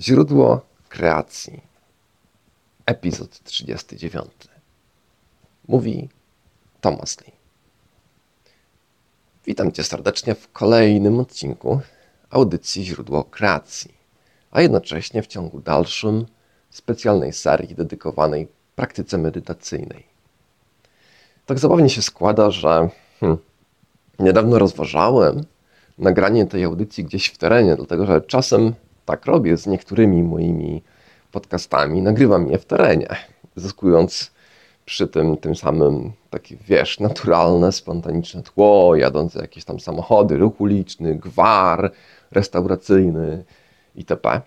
Źródło kreacji. Epizod 39. Mówi Thomas Lee. Witam Cię serdecznie w kolejnym odcinku audycji Źródło kreacji, a jednocześnie w ciągu dalszym specjalnej serii dedykowanej praktyce medytacyjnej. Tak zabawnie się składa, że hmm, niedawno rozważałem nagranie tej audycji gdzieś w terenie, dlatego że czasem tak robię z niektórymi moimi podcastami, nagrywam je w terenie, zyskując przy tym tym samym takie, wiesz, naturalne, spontaniczne tło, jadące jakieś tam samochody, ruch uliczny, gwar restauracyjny itp.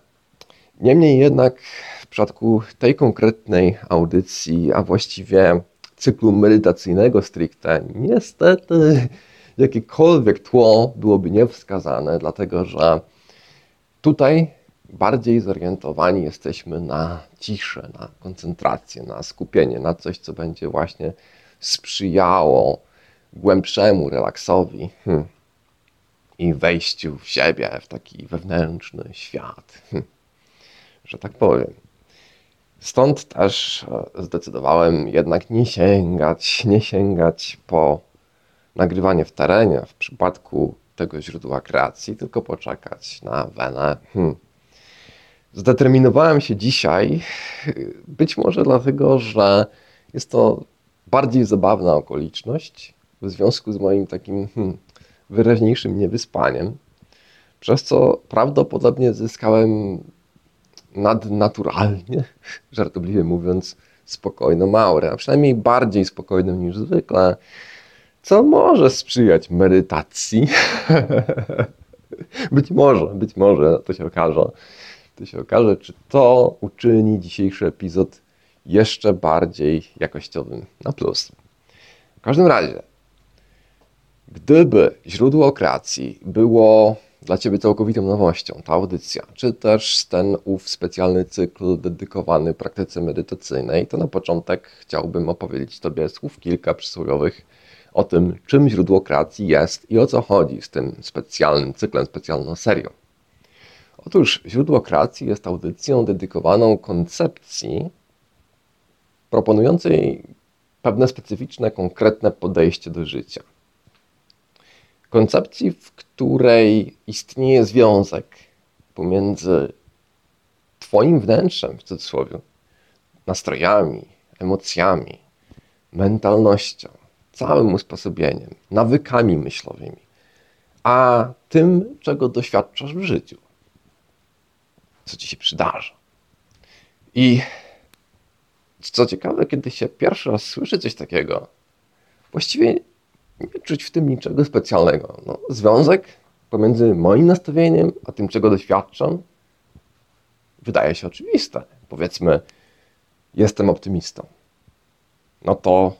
Niemniej jednak w przypadku tej konkretnej audycji, a właściwie cyklu medytacyjnego stricte, niestety jakiekolwiek tło byłoby niewskazane, dlatego że tutaj bardziej zorientowani jesteśmy na ciszę, na koncentrację, na skupienie, na coś, co będzie właśnie sprzyjało głębszemu relaksowi hmm, i wejściu w siebie, w taki wewnętrzny świat, hmm, że tak powiem. Stąd też e, zdecydowałem jednak nie sięgać, nie sięgać po nagrywanie w terenie w przypadku tego źródła kreacji, tylko poczekać na wenę. Hmm. Zdeterminowałem się dzisiaj, być może dlatego, że jest to bardziej zabawna okoliczność w związku z moim takim hmm, wyraźniejszym niewyspaniem, przez co prawdopodobnie zyskałem nadnaturalnie, żartobliwie mówiąc, spokojną aurę, a przynajmniej bardziej spokojną niż zwykle, co może sprzyjać medytacji. być może, być może to się okaże. Się okaże, czy to uczyni dzisiejszy epizod jeszcze bardziej jakościowym na plus. W każdym razie, gdyby źródło kreacji było dla Ciebie całkowitą nowością, ta audycja, czy też ten ów specjalny cykl dedykowany praktyce medytacyjnej, to na początek chciałbym opowiedzieć Tobie słów kilka przysłowiowych o tym, czym źródło kreacji jest i o co chodzi z tym specjalnym cyklem, specjalną serią. Otóż źródło kreacji jest audycją dedykowaną koncepcji proponującej pewne specyficzne, konkretne podejście do życia. Koncepcji, w której istnieje związek pomiędzy Twoim wnętrzem, w cudzysłowie, nastrojami, emocjami, mentalnością, całym usposobieniem, nawykami myślowymi, a tym, czego doświadczasz w życiu, co ci się przydarza. I co ciekawe, kiedy się pierwszy raz słyszy coś takiego, właściwie nie czuć w tym niczego specjalnego. No, związek pomiędzy moim nastawieniem a tym, czego doświadczam, wydaje się oczywiste. Powiedzmy, jestem optymistą. No to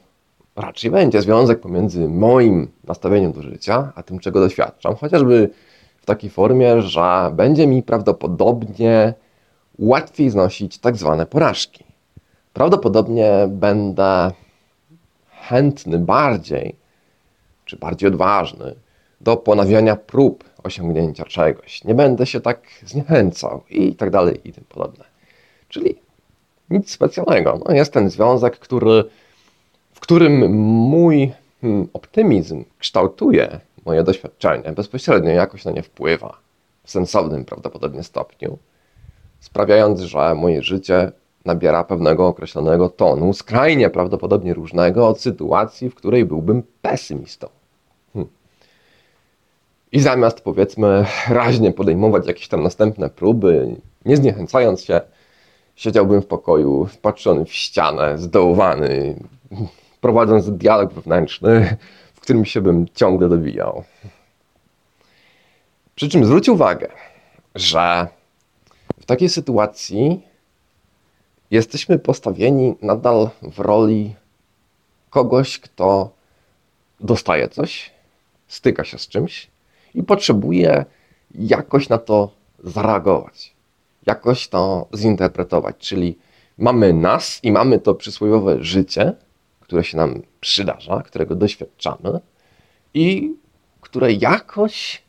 raczej będzie związek pomiędzy moim nastawieniem do życia, a tym, czego doświadczam, chociażby w takiej formie, że będzie mi prawdopodobnie łatwiej znosić tak zwane porażki. Prawdopodobnie będę chętny bardziej, czy bardziej odważny do ponawiania prób osiągnięcia czegoś. Nie będę się tak zniechęcał i tak dalej i tym podobne. Czyli nic specjalnego. No, jest ten związek, który którym mój hmm, optymizm kształtuje moje doświadczenie, bezpośrednio jakoś na nie wpływa, w sensownym prawdopodobnie stopniu, sprawiając, że moje życie nabiera pewnego określonego tonu, skrajnie prawdopodobnie różnego od sytuacji, w której byłbym pesymistą. Hmm. I zamiast powiedzmy raźnie podejmować jakieś tam następne próby, nie zniechęcając się, siedziałbym w pokoju, wpatrzony w ścianę, zdołowany, prowadząc dialog wewnętrzny, którym się bym ciągle dobijał. Przy czym zwróć uwagę, że w takiej sytuacji jesteśmy postawieni nadal w roli kogoś, kto dostaje coś, styka się z czymś i potrzebuje jakoś na to zareagować, jakoś to zinterpretować. Czyli mamy nas i mamy to przysłowiowe życie, które się nam przydarza, którego doświadczamy i które jakoś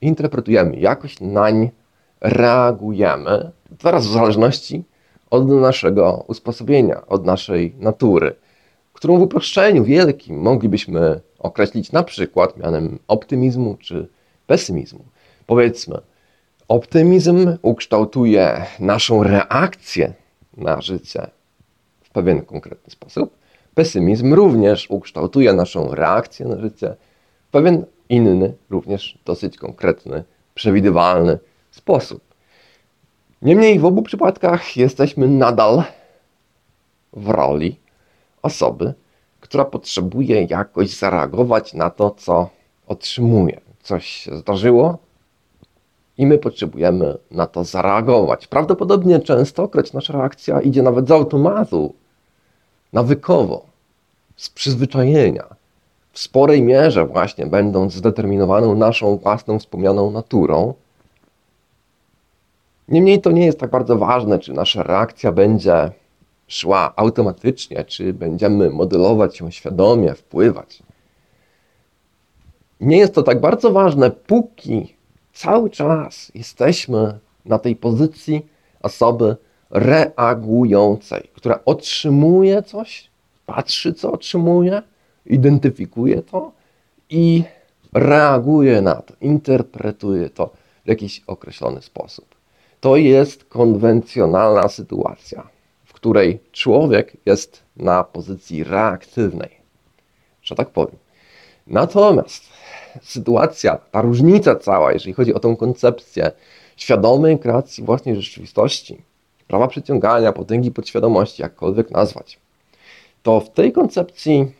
interpretujemy, jakoś nań reagujemy, Teraz w zależności od naszego usposobienia, od naszej natury, którą w uproszczeniu wielkim moglibyśmy określić na przykład mianem optymizmu czy pesymizmu. Powiedzmy, optymizm ukształtuje naszą reakcję na życie w pewien konkretny sposób. Pesymizm również ukształtuje naszą reakcję na życie w pewien inny, również dosyć konkretny, przewidywalny sposób. Niemniej w obu przypadkach jesteśmy nadal w roli osoby, która potrzebuje jakoś zareagować na to, co otrzymuje. Coś się zdarzyło i my potrzebujemy na to zareagować. Prawdopodobnie częstokroć nasza reakcja idzie nawet z automatu, nawykowo, z przyzwyczajenia, w sporej mierze właśnie będąc zdeterminowaną naszą własną wspomnianą naturą. Niemniej to nie jest tak bardzo ważne, czy nasza reakcja będzie szła automatycznie, czy będziemy modelować ją świadomie, wpływać. Nie jest to tak bardzo ważne, póki cały czas jesteśmy na tej pozycji osoby reagującej, która otrzymuje coś, patrzy, co otrzymuje, identyfikuje to i reaguje na to, interpretuje to w jakiś określony sposób. To jest konwencjonalna sytuacja której człowiek jest na pozycji reaktywnej, że tak powiem. Natomiast sytuacja, ta różnica cała, jeżeli chodzi o tą koncepcję świadomej kreacji własnej rzeczywistości, prawa przyciągania, potęgi podświadomości, jakkolwiek nazwać, to w tej koncepcji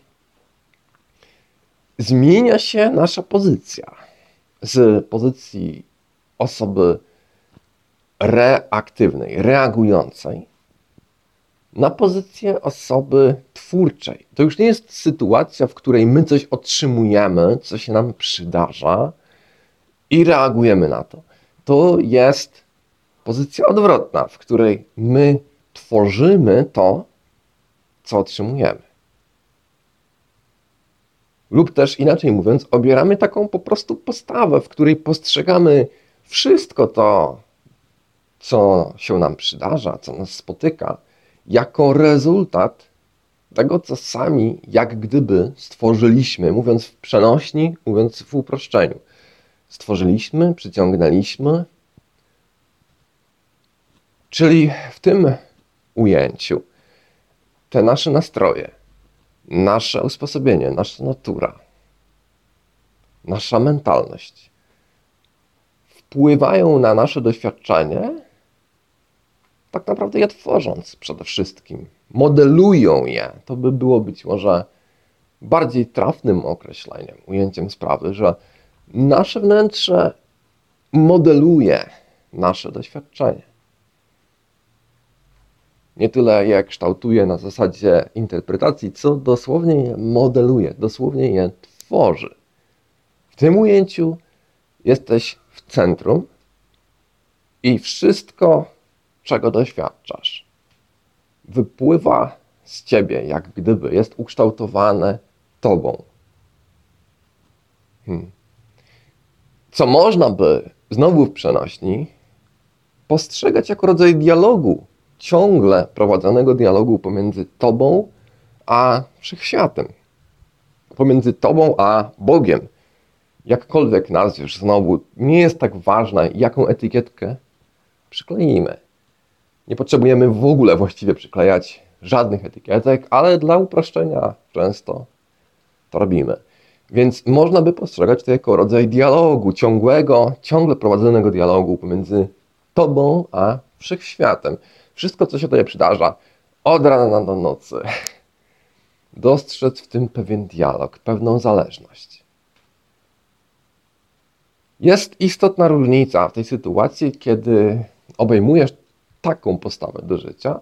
zmienia się nasza pozycja z pozycji osoby reaktywnej, reagującej, na pozycję osoby twórczej. To już nie jest sytuacja, w której my coś otrzymujemy, co się nam przydarza i reagujemy na to. To jest pozycja odwrotna, w której my tworzymy to, co otrzymujemy. Lub też inaczej mówiąc, obieramy taką po prostu postawę, w której postrzegamy wszystko to, co się nam przydarza, co nas spotyka, jako rezultat tego, co sami jak gdyby stworzyliśmy, mówiąc w przenośni, mówiąc w uproszczeniu. Stworzyliśmy, przyciągnęliśmy, czyli w tym ujęciu te nasze nastroje, nasze usposobienie, nasza natura, nasza mentalność wpływają na nasze doświadczenie tak naprawdę je tworząc przede wszystkim. Modelują je. To by było być może bardziej trafnym określeniem, ujęciem sprawy, że nasze wnętrze modeluje nasze doświadczenie. Nie tyle je kształtuje na zasadzie interpretacji, co dosłownie je modeluje, dosłownie je tworzy. W tym ujęciu jesteś w centrum i wszystko czego doświadczasz, wypływa z ciebie, jak gdyby jest ukształtowane tobą. Hmm. Co można by znowu w przenośni postrzegać jako rodzaj dialogu, ciągle prowadzonego dialogu pomiędzy tobą a wszechświatem, pomiędzy tobą a Bogiem. Jakkolwiek nazwiesz, znowu nie jest tak ważne, jaką etykietkę przykleimy. Nie potrzebujemy w ogóle właściwie przyklejać żadnych etykietek, ale dla uproszczenia często to robimy. Więc można by postrzegać to jako rodzaj dialogu, ciągłego, ciągle prowadzonego dialogu pomiędzy Tobą a wszechświatem. Wszystko, co się tutaj przydarza, od rana do nocy, dostrzec w tym pewien dialog, pewną zależność. Jest istotna różnica w tej sytuacji, kiedy obejmujesz taką postawę do życia,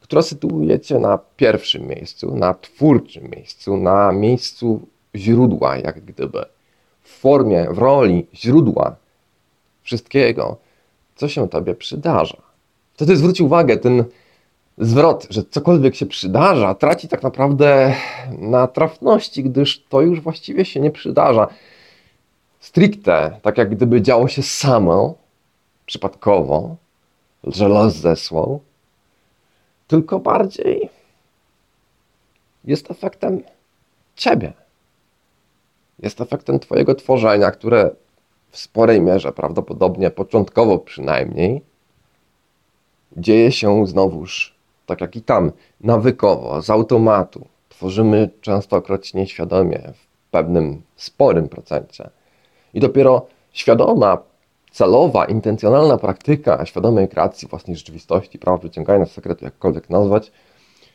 która sytuuje cię na pierwszym miejscu, na twórczym miejscu, na miejscu źródła, jak gdyby, w formie, w roli źródła wszystkiego, co się tobie przydarza. Wtedy zwróć uwagę, ten zwrot, że cokolwiek się przydarza, traci tak naprawdę na trafności, gdyż to już właściwie się nie przydarza. Stricte, tak jak gdyby działo się samo, przypadkowo, że los zesłał, tylko bardziej jest efektem ciebie. Jest efektem twojego tworzenia, które w sporej mierze, prawdopodobnie początkowo przynajmniej, dzieje się znowuż, tak jak i tam, nawykowo, z automatu. Tworzymy częstokroć nieświadomie, w pewnym sporym procencie. I dopiero świadoma, celowa, intencjonalna praktyka świadomej kreacji własnej rzeczywistości, prawa przyciągania sekretu, jakkolwiek nazwać,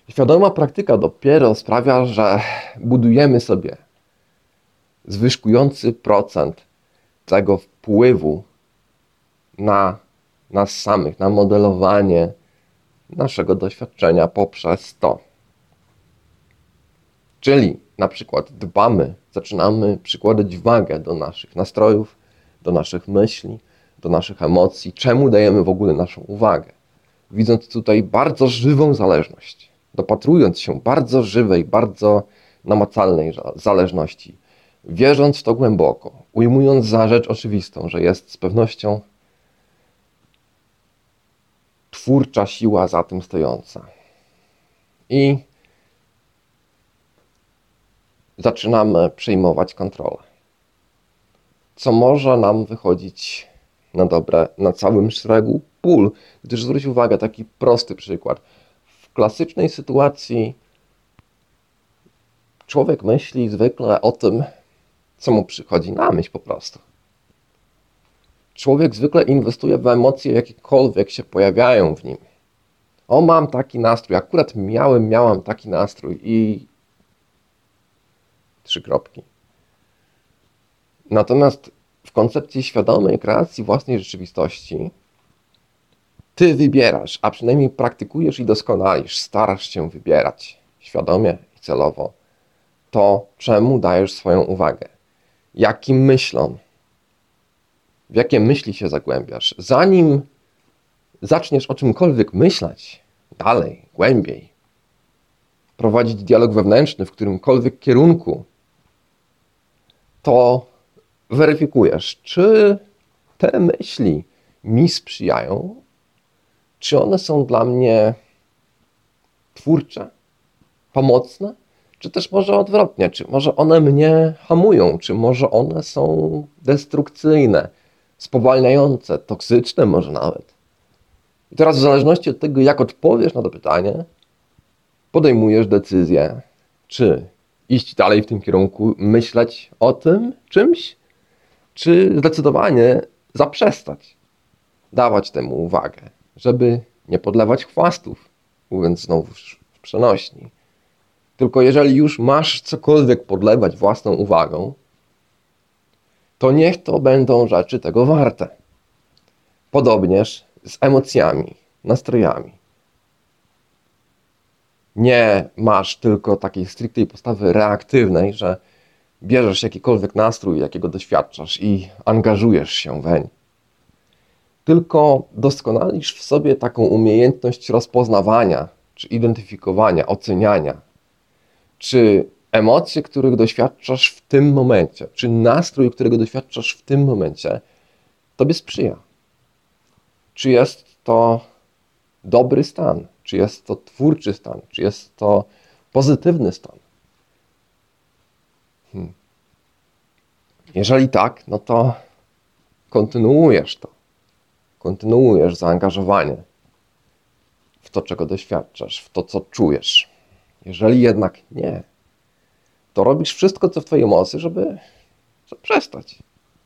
świadoma praktyka dopiero sprawia, że budujemy sobie zwyżkujący procent tego wpływu na nas samych, na modelowanie naszego doświadczenia poprzez to. Czyli na przykład dbamy, zaczynamy przykładać wagę do naszych nastrojów, do naszych myśli, do naszych emocji, czemu dajemy w ogóle naszą uwagę. Widząc tutaj bardzo żywą zależność, dopatrując się bardzo żywej, bardzo namacalnej zależności, wierząc w to głęboko, ujmując za rzecz oczywistą, że jest z pewnością twórcza siła za tym stojąca. I zaczynamy przejmować kontrolę. Co może nam wychodzić na dobre na całym szeregu pól. Gdyż zwróć uwagę, taki prosty przykład. W klasycznej sytuacji człowiek myśli zwykle o tym, co mu przychodzi na myśl po prostu. Człowiek zwykle inwestuje w emocje, jakiekolwiek się pojawiają w nim. O, mam taki nastrój, akurat miałem, miałam taki nastrój i trzy kropki. Natomiast w koncepcji świadomej kreacji własnej rzeczywistości ty wybierasz, a przynajmniej praktykujesz i doskonalisz, starasz się wybierać świadomie i celowo to, czemu dajesz swoją uwagę, jakim myślom, w jakie myśli się zagłębiasz. Zanim zaczniesz o czymkolwiek myśleć, dalej, głębiej, prowadzić dialog wewnętrzny w którymkolwiek kierunku, to weryfikujesz, czy te myśli mi sprzyjają, czy one są dla mnie twórcze, pomocne, czy też może odwrotnie, czy może one mnie hamują, czy może one są destrukcyjne, spowalniające, toksyczne może nawet. I teraz w zależności od tego, jak odpowiesz na to pytanie, podejmujesz decyzję, czy iść dalej w tym kierunku, myśleć o tym czymś, czy zdecydowanie zaprzestać dawać temu uwagę, żeby nie podlewać chwastów, mówiąc znowu w przenośni. Tylko jeżeli już masz cokolwiek podlewać własną uwagą, to niech to będą rzeczy tego warte. Podobnież z emocjami, nastrojami. Nie masz tylko takiej stricte postawy reaktywnej, że bierzesz jakikolwiek nastrój, jakiego doświadczasz i angażujesz się weń. Tylko doskonalisz w sobie taką umiejętność rozpoznawania, czy identyfikowania, oceniania, czy emocje, których doświadczasz w tym momencie, czy nastrój, którego doświadczasz w tym momencie, tobie sprzyja. Czy jest to dobry stan, czy jest to twórczy stan, czy jest to pozytywny stan. Hmm. Jeżeli tak, no to kontynuujesz to. Kontynuujesz zaangażowanie w to, czego doświadczasz, w to, co czujesz. Jeżeli jednak nie, to robisz wszystko, co w Twojej mocy, żeby przestać.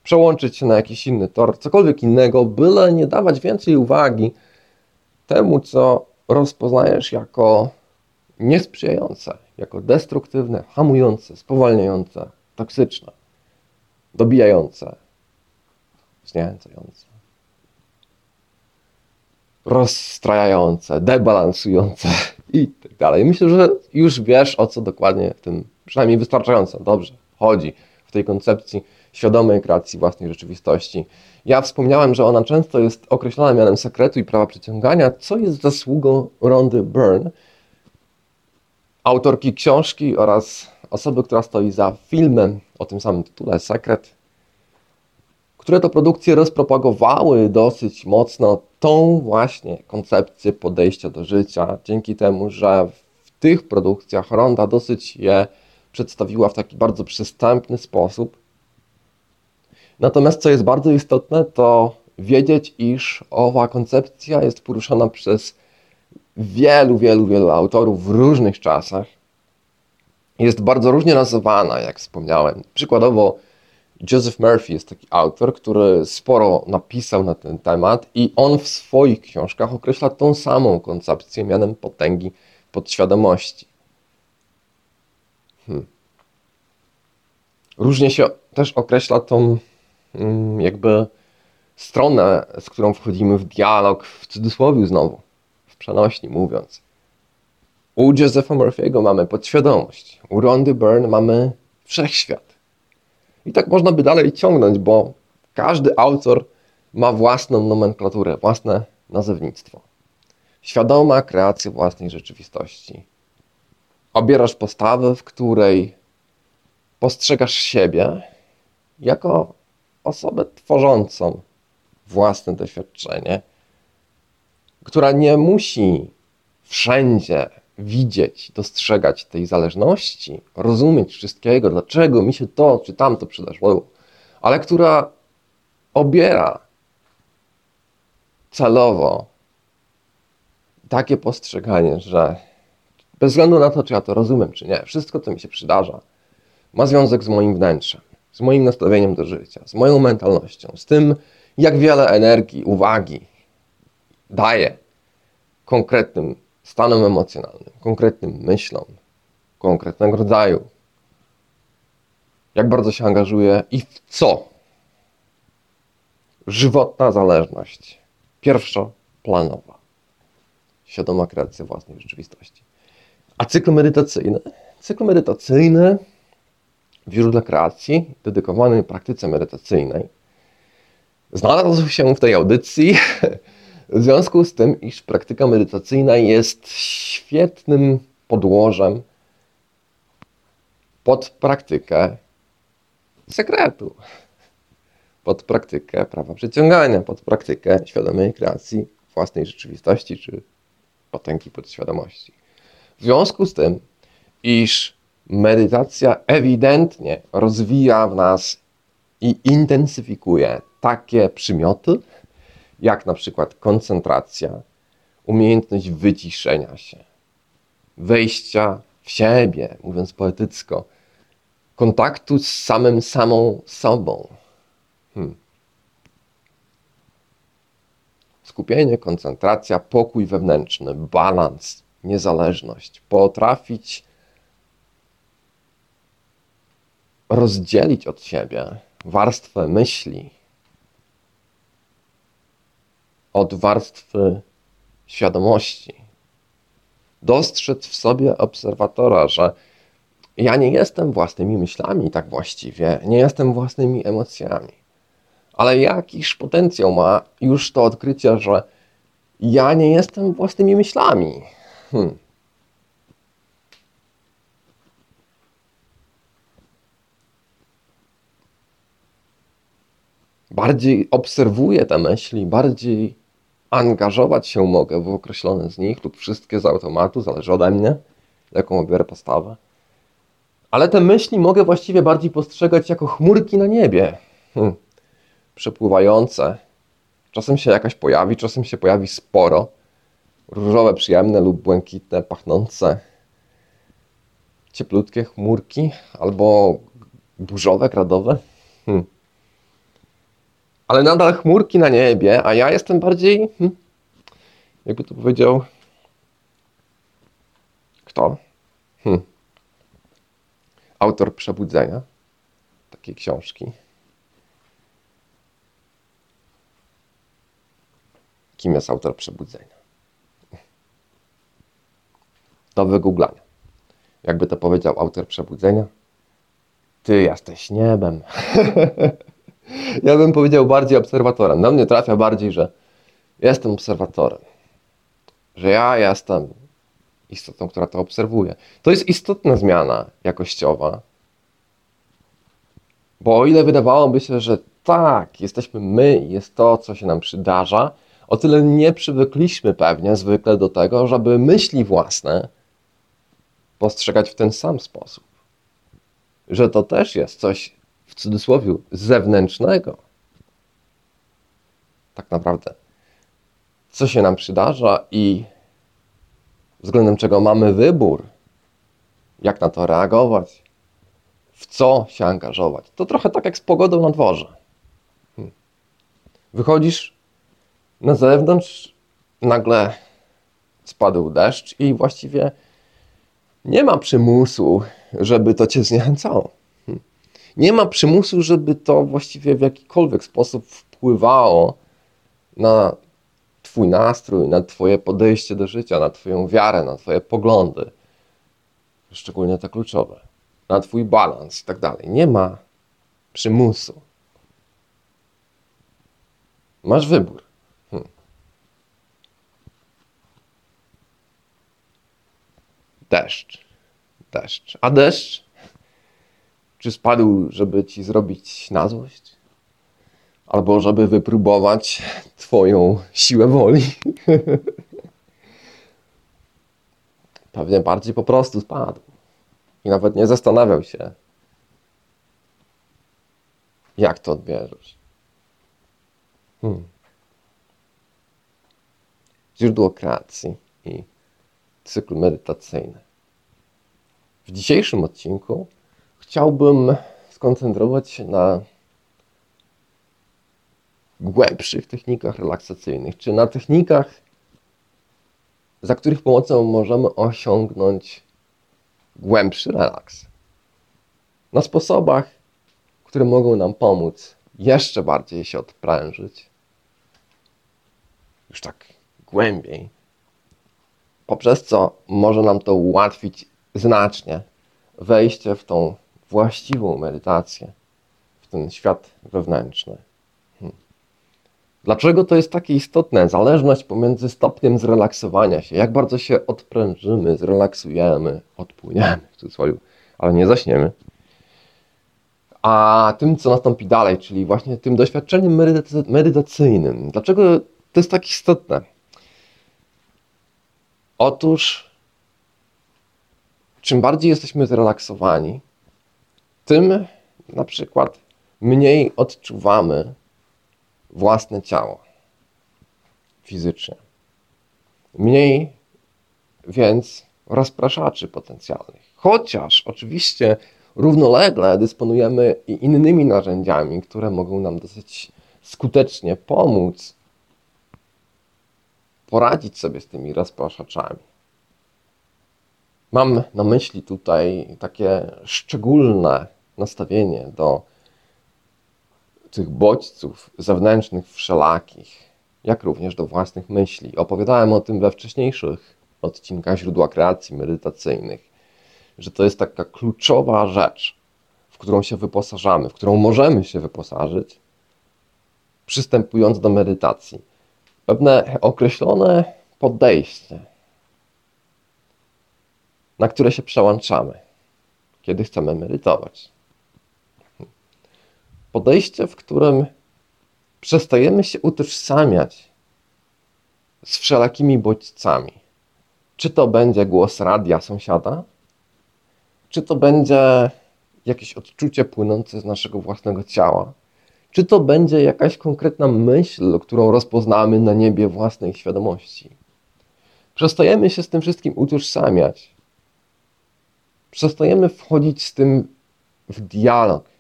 Przełączyć się na jakiś inny tor, cokolwiek innego, byle nie dawać więcej uwagi temu, co rozpoznajesz jako niesprzyjające, jako destruktywne, hamujące, spowalniające, toksyczne, dobijające, zniechęcające, rozstrajające, debalansujące i tak dalej. Myślę, że już wiesz, o co dokładnie w tym, przynajmniej wystarczająco. Dobrze. Chodzi w tej koncepcji świadomej kreacji własnej rzeczywistości. Ja wspomniałem, że ona często jest określana mianem sekretu i prawa przyciągania, co jest zasługą Rondy Byrne, autorki książki oraz osoby, która stoi za filmem o tym samym tytule, Sekret, które to produkcje rozpropagowały dosyć mocno tą właśnie koncepcję podejścia do życia, dzięki temu, że w tych produkcjach Ronda dosyć je przedstawiła w taki bardzo przystępny sposób. Natomiast co jest bardzo istotne, to wiedzieć, iż owa koncepcja jest poruszana przez wielu, wielu, wielu autorów w różnych czasach. Jest bardzo różnie nazywana, jak wspomniałem. Przykładowo, Joseph Murphy jest taki autor, który sporo napisał na ten temat i on w swoich książkach określa tą samą koncepcję mianem potęgi podświadomości. Hmm. Różnie się też określa tą mm, jakby stronę, z którą wchodzimy w dialog, w cudzysłowie znowu, w przenośni mówiąc. U Josepha Murphy'ego mamy podświadomość, u Rondy Byrne mamy wszechświat. I tak można by dalej ciągnąć, bo każdy autor ma własną nomenklaturę, własne nazewnictwo. Świadoma kreacja własnej rzeczywistości. Obierasz postawę, w której postrzegasz siebie jako osobę tworzącą własne doświadczenie, która nie musi wszędzie widzieć, dostrzegać tej zależności, rozumieć wszystkiego, dlaczego mi się to czy tamto przydarzyło, ale która obiera celowo takie postrzeganie, że bez względu na to, czy ja to rozumiem, czy nie, wszystko, co mi się przydarza, ma związek z moim wnętrzem, z moim nastawieniem do życia, z moją mentalnością, z tym, jak wiele energii, uwagi daje konkretnym stanom emocjonalnym, konkretnym myślom, konkretnego rodzaju. Jak bardzo się angażuje i w co? Żywotna zależność. Pierwszoplanowa. Świadoma kreacja własnej rzeczywistości. A cykl medytacyjny? Cykl medytacyjny w źródle kreacji, dedykowany praktyce medytacyjnej, znalazł się w tej audycji w związku z tym, iż praktyka medytacyjna jest świetnym podłożem pod praktykę sekretu, pod praktykę prawa przyciągania, pod praktykę świadomej kreacji własnej rzeczywistości czy potęgi podświadomości. W związku z tym, iż medytacja ewidentnie rozwija w nas i intensyfikuje takie przymioty, jak na przykład koncentracja, umiejętność wyciszenia się, wejścia w siebie, mówiąc poetycko, kontaktu z samym samą sobą. Hmm. Skupienie, koncentracja, pokój wewnętrzny, balans, niezależność, potrafić rozdzielić od siebie warstwę myśli od warstwy świadomości. Dostrzec w sobie obserwatora, że ja nie jestem własnymi myślami, tak właściwie, nie jestem własnymi emocjami. Ale jakiż potencjał ma już to odkrycie, że ja nie jestem własnymi myślami. Hmm. Bardziej obserwuję te myśli, bardziej angażować się mogę w określone z nich lub wszystkie z automatu, zależy ode mnie, jaką obiorę postawę. Ale te myśli mogę właściwie bardziej postrzegać jako chmurki na niebie, hmm. przepływające. Czasem się jakaś pojawi, czasem się pojawi sporo. Różowe, przyjemne lub błękitne, pachnące, cieplutkie chmurki albo burzowe, kradowe. Hmm ale nadal chmurki na niebie, a ja jestem bardziej, hmm, jakby to powiedział, kto? Hmm. Autor Przebudzenia, takiej książki. Kim jest autor Przebudzenia? Do wygooglania. Jakby to powiedział autor Przebudzenia, ty jesteś niebem. Ja bym powiedział bardziej obserwatorem. Na mnie trafia bardziej, że jestem obserwatorem. Że ja jestem istotą, która to obserwuje. To jest istotna zmiana jakościowa. Bo o ile wydawałoby się, że tak, jesteśmy my, jest to, co się nam przydarza, o tyle nie przywykliśmy pewnie zwykle do tego, żeby myśli własne postrzegać w ten sam sposób. Że to też jest coś w cudzysłowie zewnętrznego. Tak naprawdę. Co się nam przydarza i względem czego mamy wybór, jak na to reagować, w co się angażować. To trochę tak jak z pogodą na dworze. Hmm. Wychodzisz na zewnątrz, nagle spadł deszcz i właściwie nie ma przymusu, żeby to cię zniechęcało. Nie ma przymusu, żeby to właściwie w jakikolwiek sposób wpływało na Twój nastrój, na Twoje podejście do życia, na Twoją wiarę, na Twoje poglądy, szczególnie te kluczowe, na Twój balans i tak dalej. Nie ma przymusu. Masz wybór. Hmm. Deszcz. Deszcz. A deszcz? Czy spadł, żeby ci zrobić na złość? albo żeby wypróbować Twoją siłę woli. Pewnie bardziej po prostu spadł i nawet nie zastanawiał się, jak to odbierzesz. Hmm. Źródło kreacji i cykl medytacyjny. W dzisiejszym odcinku chciałbym skoncentrować się na głębszych technikach relaksacyjnych, czy na technikach, za których pomocą możemy osiągnąć głębszy relaks. Na sposobach, które mogą nam pomóc jeszcze bardziej się odprężyć, już tak głębiej, poprzez co może nam to ułatwić znacznie wejście w tą właściwą medytację, w ten świat wewnętrzny. Dlaczego to jest takie istotne? Zależność pomiędzy stopniem zrelaksowania się, jak bardzo się odprężymy, zrelaksujemy, odpłyniemy w cudzysłowie, ale nie zaśniemy, a tym, co nastąpi dalej, czyli właśnie tym doświadczeniem medytacyjnym. Dlaczego to jest tak istotne? Otóż, czym bardziej jesteśmy zrelaksowani, tym na przykład mniej odczuwamy własne ciało fizycznie. Mniej więc rozpraszaczy potencjalnych. Chociaż oczywiście równolegle dysponujemy i innymi narzędziami, które mogą nam dosyć skutecznie pomóc poradzić sobie z tymi rozpraszaczami. Mam na myśli tutaj takie szczególne nastawienie do tych bodźców zewnętrznych wszelakich, jak również do własnych myśli. Opowiadałem o tym we wcześniejszych odcinkach źródła kreacji medytacyjnych, że to jest taka kluczowa rzecz, w którą się wyposażamy, w którą możemy się wyposażyć, przystępując do medytacji. Pewne określone podejście, na które się przełączamy, kiedy chcemy medytować podejście, w którym przestajemy się utożsamiać z wszelakimi bodźcami. Czy to będzie głos radia sąsiada, czy to będzie jakieś odczucie płynące z naszego własnego ciała, czy to będzie jakaś konkretna myśl, którą rozpoznamy na niebie własnej świadomości. Przestajemy się z tym wszystkim utożsamiać. Przestajemy wchodzić z tym w dialog.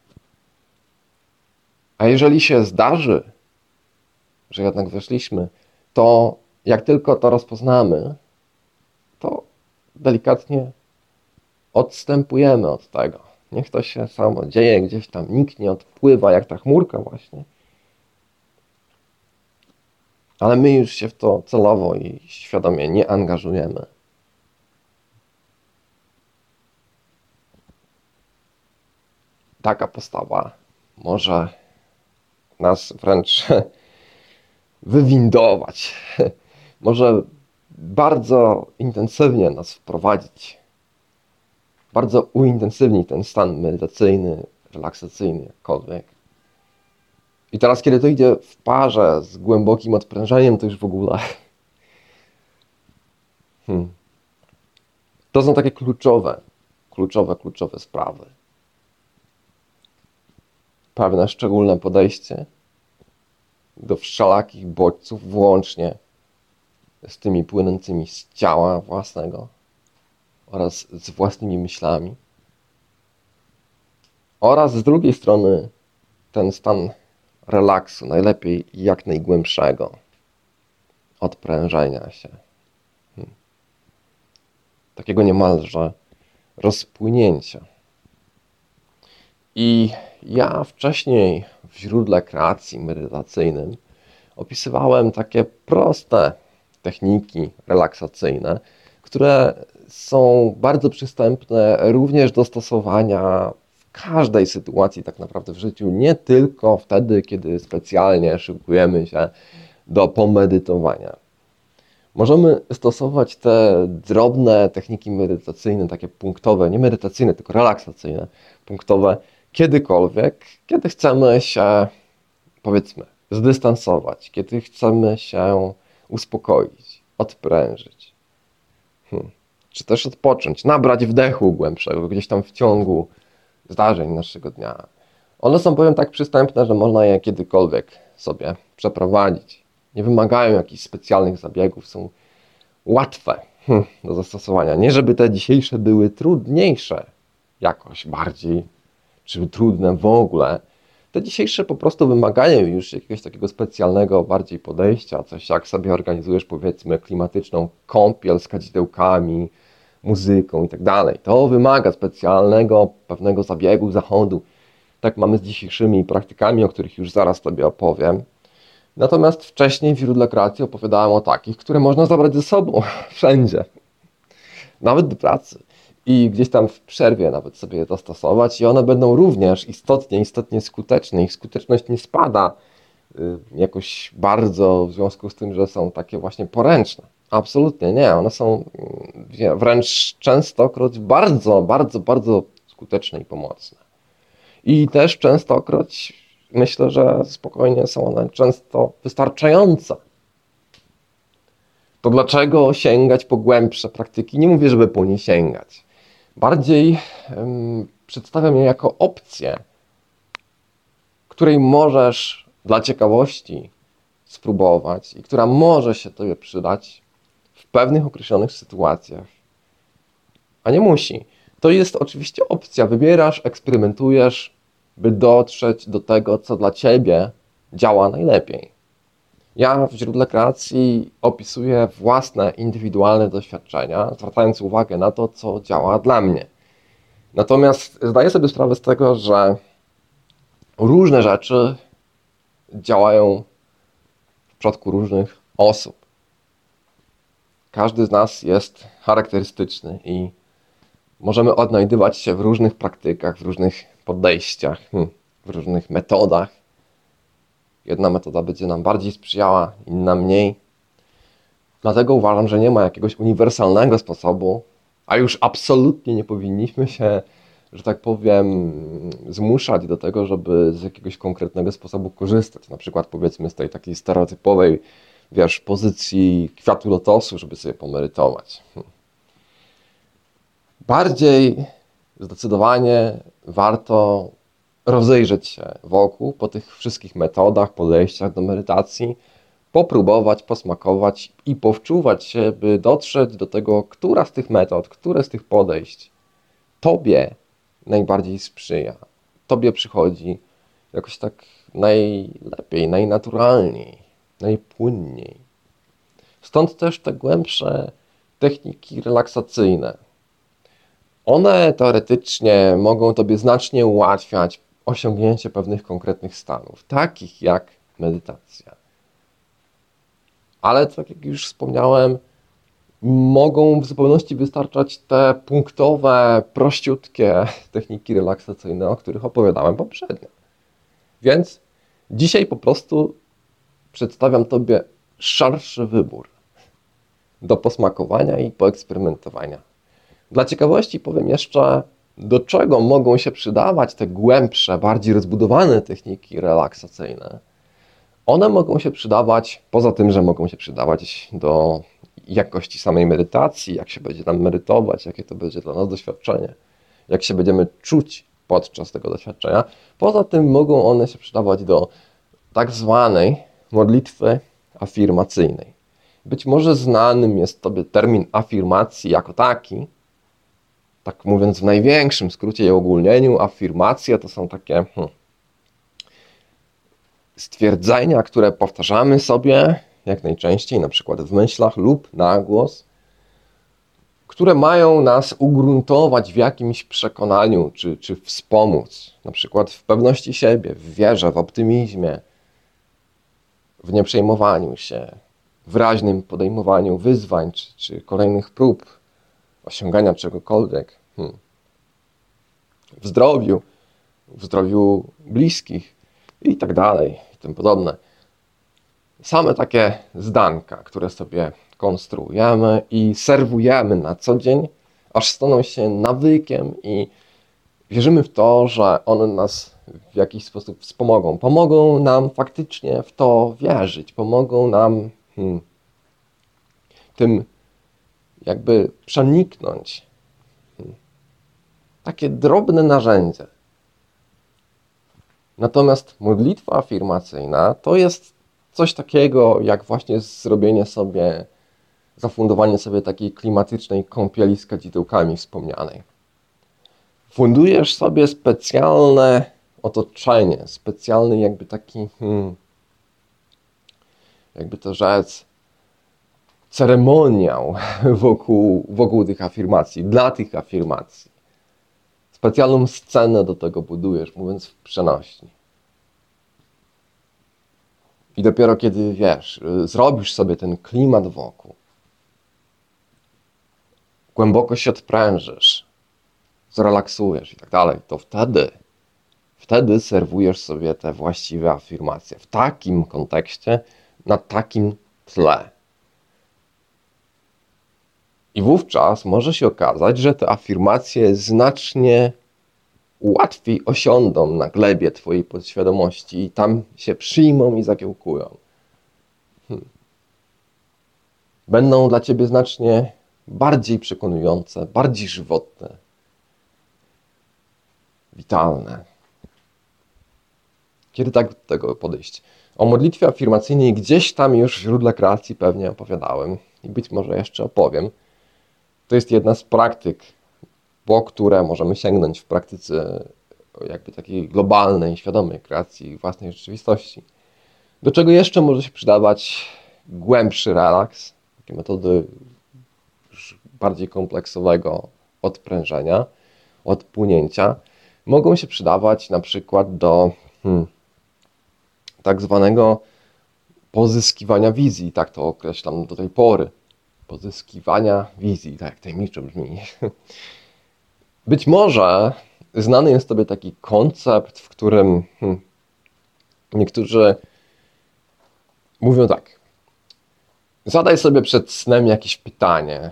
A jeżeli się zdarzy, że jednak weszliśmy, to jak tylko to rozpoznamy, to delikatnie odstępujemy od tego. Niech to się samo dzieje gdzieś tam, nikt nie odpływa jak ta chmurka właśnie. Ale my już się w to celowo i świadomie nie angażujemy. Taka postawa może nas wręcz wywindować. Może bardzo intensywnie nas wprowadzić, bardzo uintensywnić ten stan medytacyjny, relaksacyjny, jakkolwiek. I teraz, kiedy to idzie w parze z głębokim odprężeniem, to już w ogóle. Hmm. To są takie kluczowe, kluczowe, kluczowe sprawy. Pewne szczególne podejście do wszelakich bodźców, włącznie z tymi płynącymi z ciała własnego oraz z własnymi myślami. Oraz z drugiej strony ten stan relaksu, najlepiej jak najgłębszego odprężenia się. Hmm. Takiego niemalże rozpłynięcia. I ja wcześniej w źródle kreacji medytacyjnym opisywałem takie proste techniki relaksacyjne, które są bardzo przystępne również do stosowania w każdej sytuacji, tak naprawdę w życiu, nie tylko wtedy, kiedy specjalnie szykujemy się do pomedytowania. Możemy stosować te drobne techniki medytacyjne, takie punktowe, nie medytacyjne, tylko relaksacyjne, punktowe, kiedykolwiek, kiedy chcemy się, powiedzmy, zdystansować, kiedy chcemy się uspokoić, odprężyć. Hmm. Czy też odpocząć, nabrać wdechu głębszego gdzieś tam w ciągu zdarzeń naszego dnia. One są, powiem tak, przystępne, że można je kiedykolwiek sobie przeprowadzić. Nie wymagają jakichś specjalnych zabiegów, są łatwe hmm, do zastosowania. Nie, żeby te dzisiejsze były trudniejsze, jakoś bardziej, czy trudne w ogóle, te dzisiejsze po prostu wymagają już jakiegoś takiego specjalnego bardziej podejścia, coś jak sobie organizujesz powiedzmy klimatyczną kąpiel z kadzidełkami, muzyką i tak dalej. To wymaga specjalnego pewnego zabiegu, zachodu. Tak mamy z dzisiejszymi praktykami, o których już zaraz Tobie opowiem. Natomiast wcześniej w źródle kreacji opowiadałem o takich, które można zabrać ze sobą wszędzie, nawet do pracy i gdzieś tam w przerwie nawet sobie je zastosować i one będą również istotnie, istotnie skuteczne. Ich skuteczność nie spada y, jakoś bardzo w związku z tym, że są takie właśnie poręczne. Absolutnie nie. One są y, wręcz częstokroć bardzo, bardzo, bardzo skuteczne i pomocne. I też częstokroć myślę, że spokojnie są one często wystarczające. To dlaczego sięgać po głębsze praktyki? Nie mówię, żeby po nie sięgać bardziej um, przedstawiam je jako opcję, której możesz dla ciekawości spróbować i która może się Tobie przydać w pewnych określonych sytuacjach, a nie musi. To jest oczywiście opcja. Wybierasz, eksperymentujesz, by dotrzeć do tego, co dla Ciebie działa najlepiej. Ja w źródle kreacji opisuję własne indywidualne doświadczenia, zwracając uwagę na to, co działa dla mnie. Natomiast zdaję sobie sprawę z tego, że różne rzeczy działają w przypadku różnych osób. Każdy z nas jest charakterystyczny i możemy odnajdywać się w różnych praktykach, w różnych podejściach, hmm, w różnych metodach Jedna metoda będzie nam bardziej sprzyjała, inna mniej. Dlatego uważam, że nie ma jakiegoś uniwersalnego sposobu, a już absolutnie nie powinniśmy się, że tak powiem, zmuszać do tego, żeby z jakiegoś konkretnego sposobu korzystać. Na przykład powiedzmy z tej takiej stereotypowej, wiesz, pozycji kwiatu lotosu, żeby sobie pomerytować. Bardziej zdecydowanie warto rozejrzeć się wokół po tych wszystkich metodach, podejściach do medytacji, popróbować, posmakować i powczuwać się, by dotrzeć do tego, która z tych metod, które z tych podejść Tobie najbardziej sprzyja, Tobie przychodzi jakoś tak najlepiej, najnaturalniej, najpłynniej. Stąd też te głębsze techniki relaksacyjne. One teoretycznie mogą Tobie znacznie ułatwiać osiągnięcie pewnych konkretnych stanów, takich jak medytacja. Ale tak jak już wspomniałem, mogą w zupełności wystarczać te punktowe, prościutkie techniki relaksacyjne, o których opowiadałem poprzednio. Więc dzisiaj po prostu przedstawiam Tobie szerszy wybór do posmakowania i poeksperymentowania. Dla ciekawości powiem jeszcze, do czego mogą się przydawać te głębsze, bardziej rozbudowane techniki relaksacyjne? One mogą się przydawać, poza tym, że mogą się przydawać do jakości samej medytacji, jak się będzie nam medytować, jakie to będzie dla nas doświadczenie, jak się będziemy czuć podczas tego doświadczenia. Poza tym mogą one się przydawać do tak zwanej modlitwy afirmacyjnej. Być może znanym jest Tobie termin afirmacji jako taki, tak mówiąc w największym skrócie i ogólnieniu, afirmacja to są takie hmm, stwierdzenia, które powtarzamy sobie jak najczęściej, na przykład w myślach lub na głos, które mają nas ugruntować w jakimś przekonaniu, czy, czy wspomóc, na przykład w pewności siebie, w wierze, w optymizmie, w nieprzejmowaniu się, w raźnym podejmowaniu wyzwań, czy, czy kolejnych prób osiągania czegokolwiek, hmm. w zdrowiu, w zdrowiu bliskich i tak dalej, i tym podobne. Same takie zdanka, które sobie konstruujemy i serwujemy na co dzień, aż staną się nawykiem i wierzymy w to, że one nas w jakiś sposób wspomogą. Pomogą nam faktycznie w to wierzyć, pomogą nam hmm, tym jakby przeniknąć. Takie drobne narzędzie. Natomiast modlitwa afirmacyjna to jest coś takiego, jak właśnie zrobienie sobie, zafundowanie sobie takiej klimatycznej kąpieli z kadzidełkami wspomnianej. Fundujesz sobie specjalne otoczenie, specjalny jakby taki, hmm, jakby to rzec, ceremoniał wokół, wokół tych afirmacji, dla tych afirmacji. Specjalną scenę do tego budujesz, mówiąc w przenośni. I dopiero kiedy wiesz, zrobisz sobie ten klimat wokół, głęboko się odprężysz, zrelaksujesz i tak dalej, to wtedy, wtedy serwujesz sobie te właściwe afirmacje w takim kontekście, na takim tle. I wówczas może się okazać, że te afirmacje znacznie łatwiej osiądą na glebie Twojej podświadomości i tam się przyjmą i zakiełkują. Hmm. Będą dla Ciebie znacznie bardziej przekonujące, bardziej żywotne, witalne. Kiedy tak do tego podejść? O modlitwie afirmacyjnej gdzieś tam już w źródle kreacji pewnie opowiadałem i być może jeszcze opowiem. To jest jedna z praktyk, po które możemy sięgnąć w praktyce jakby takiej globalnej, świadomej kreacji własnej rzeczywistości. Do czego jeszcze może się przydawać głębszy relaks, takie metody bardziej kompleksowego odprężenia, odpłynięcia, mogą się przydawać na przykład do hmm, tak zwanego pozyskiwania wizji, tak to określam do tej pory. Pozyskiwania wizji, tak tajemniczo brzmi. Być może znany jest Tobie taki koncept, w którym hmm, niektórzy mówią tak. Zadaj sobie przed snem jakieś pytanie,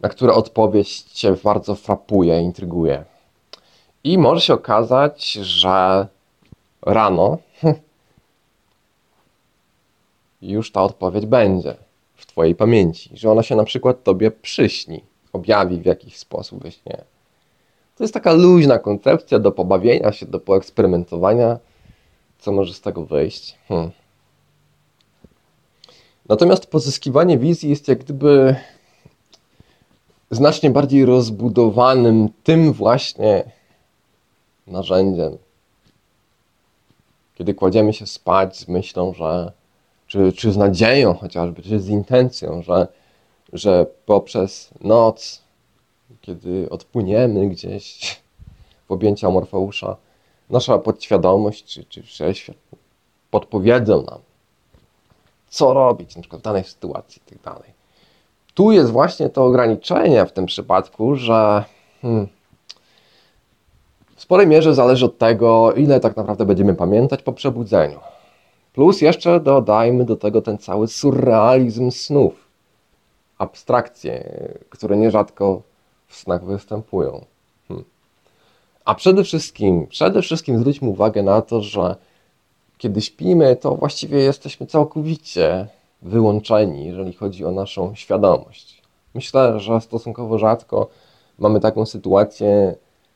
na które odpowiedź Cię bardzo frapuje, intryguje. I może się okazać, że rano już ta odpowiedź będzie w Twojej pamięci, że ona się na przykład Tobie przyśni objawi w jakiś sposób we śnie. To jest taka luźna koncepcja do pobawienia się, do poeksperymentowania, co może z tego wyjść. Hmm. Natomiast pozyskiwanie wizji jest jak gdyby znacznie bardziej rozbudowanym tym właśnie narzędziem. Kiedy kładziemy się spać z myślą, że, czy, czy z nadzieją chociażby, czy z intencją, że że poprzez noc, kiedy odpłyniemy gdzieś w objęcia Morfeusza, nasza podświadomość czy, czy wszechświat podpowiedzą nam, co robić na przykład w danej sytuacji i tak dalej. Tu jest właśnie to ograniczenie w tym przypadku, że hmm, w sporej mierze zależy od tego, ile tak naprawdę będziemy pamiętać po przebudzeniu. Plus jeszcze dodajmy do tego ten cały surrealizm snów abstrakcje, które nierzadko w snach występują. A przede wszystkim, przede wszystkim zwróćmy uwagę na to, że kiedy śpimy, to właściwie jesteśmy całkowicie wyłączeni, jeżeli chodzi o naszą świadomość. Myślę, że stosunkowo rzadko mamy taką sytuację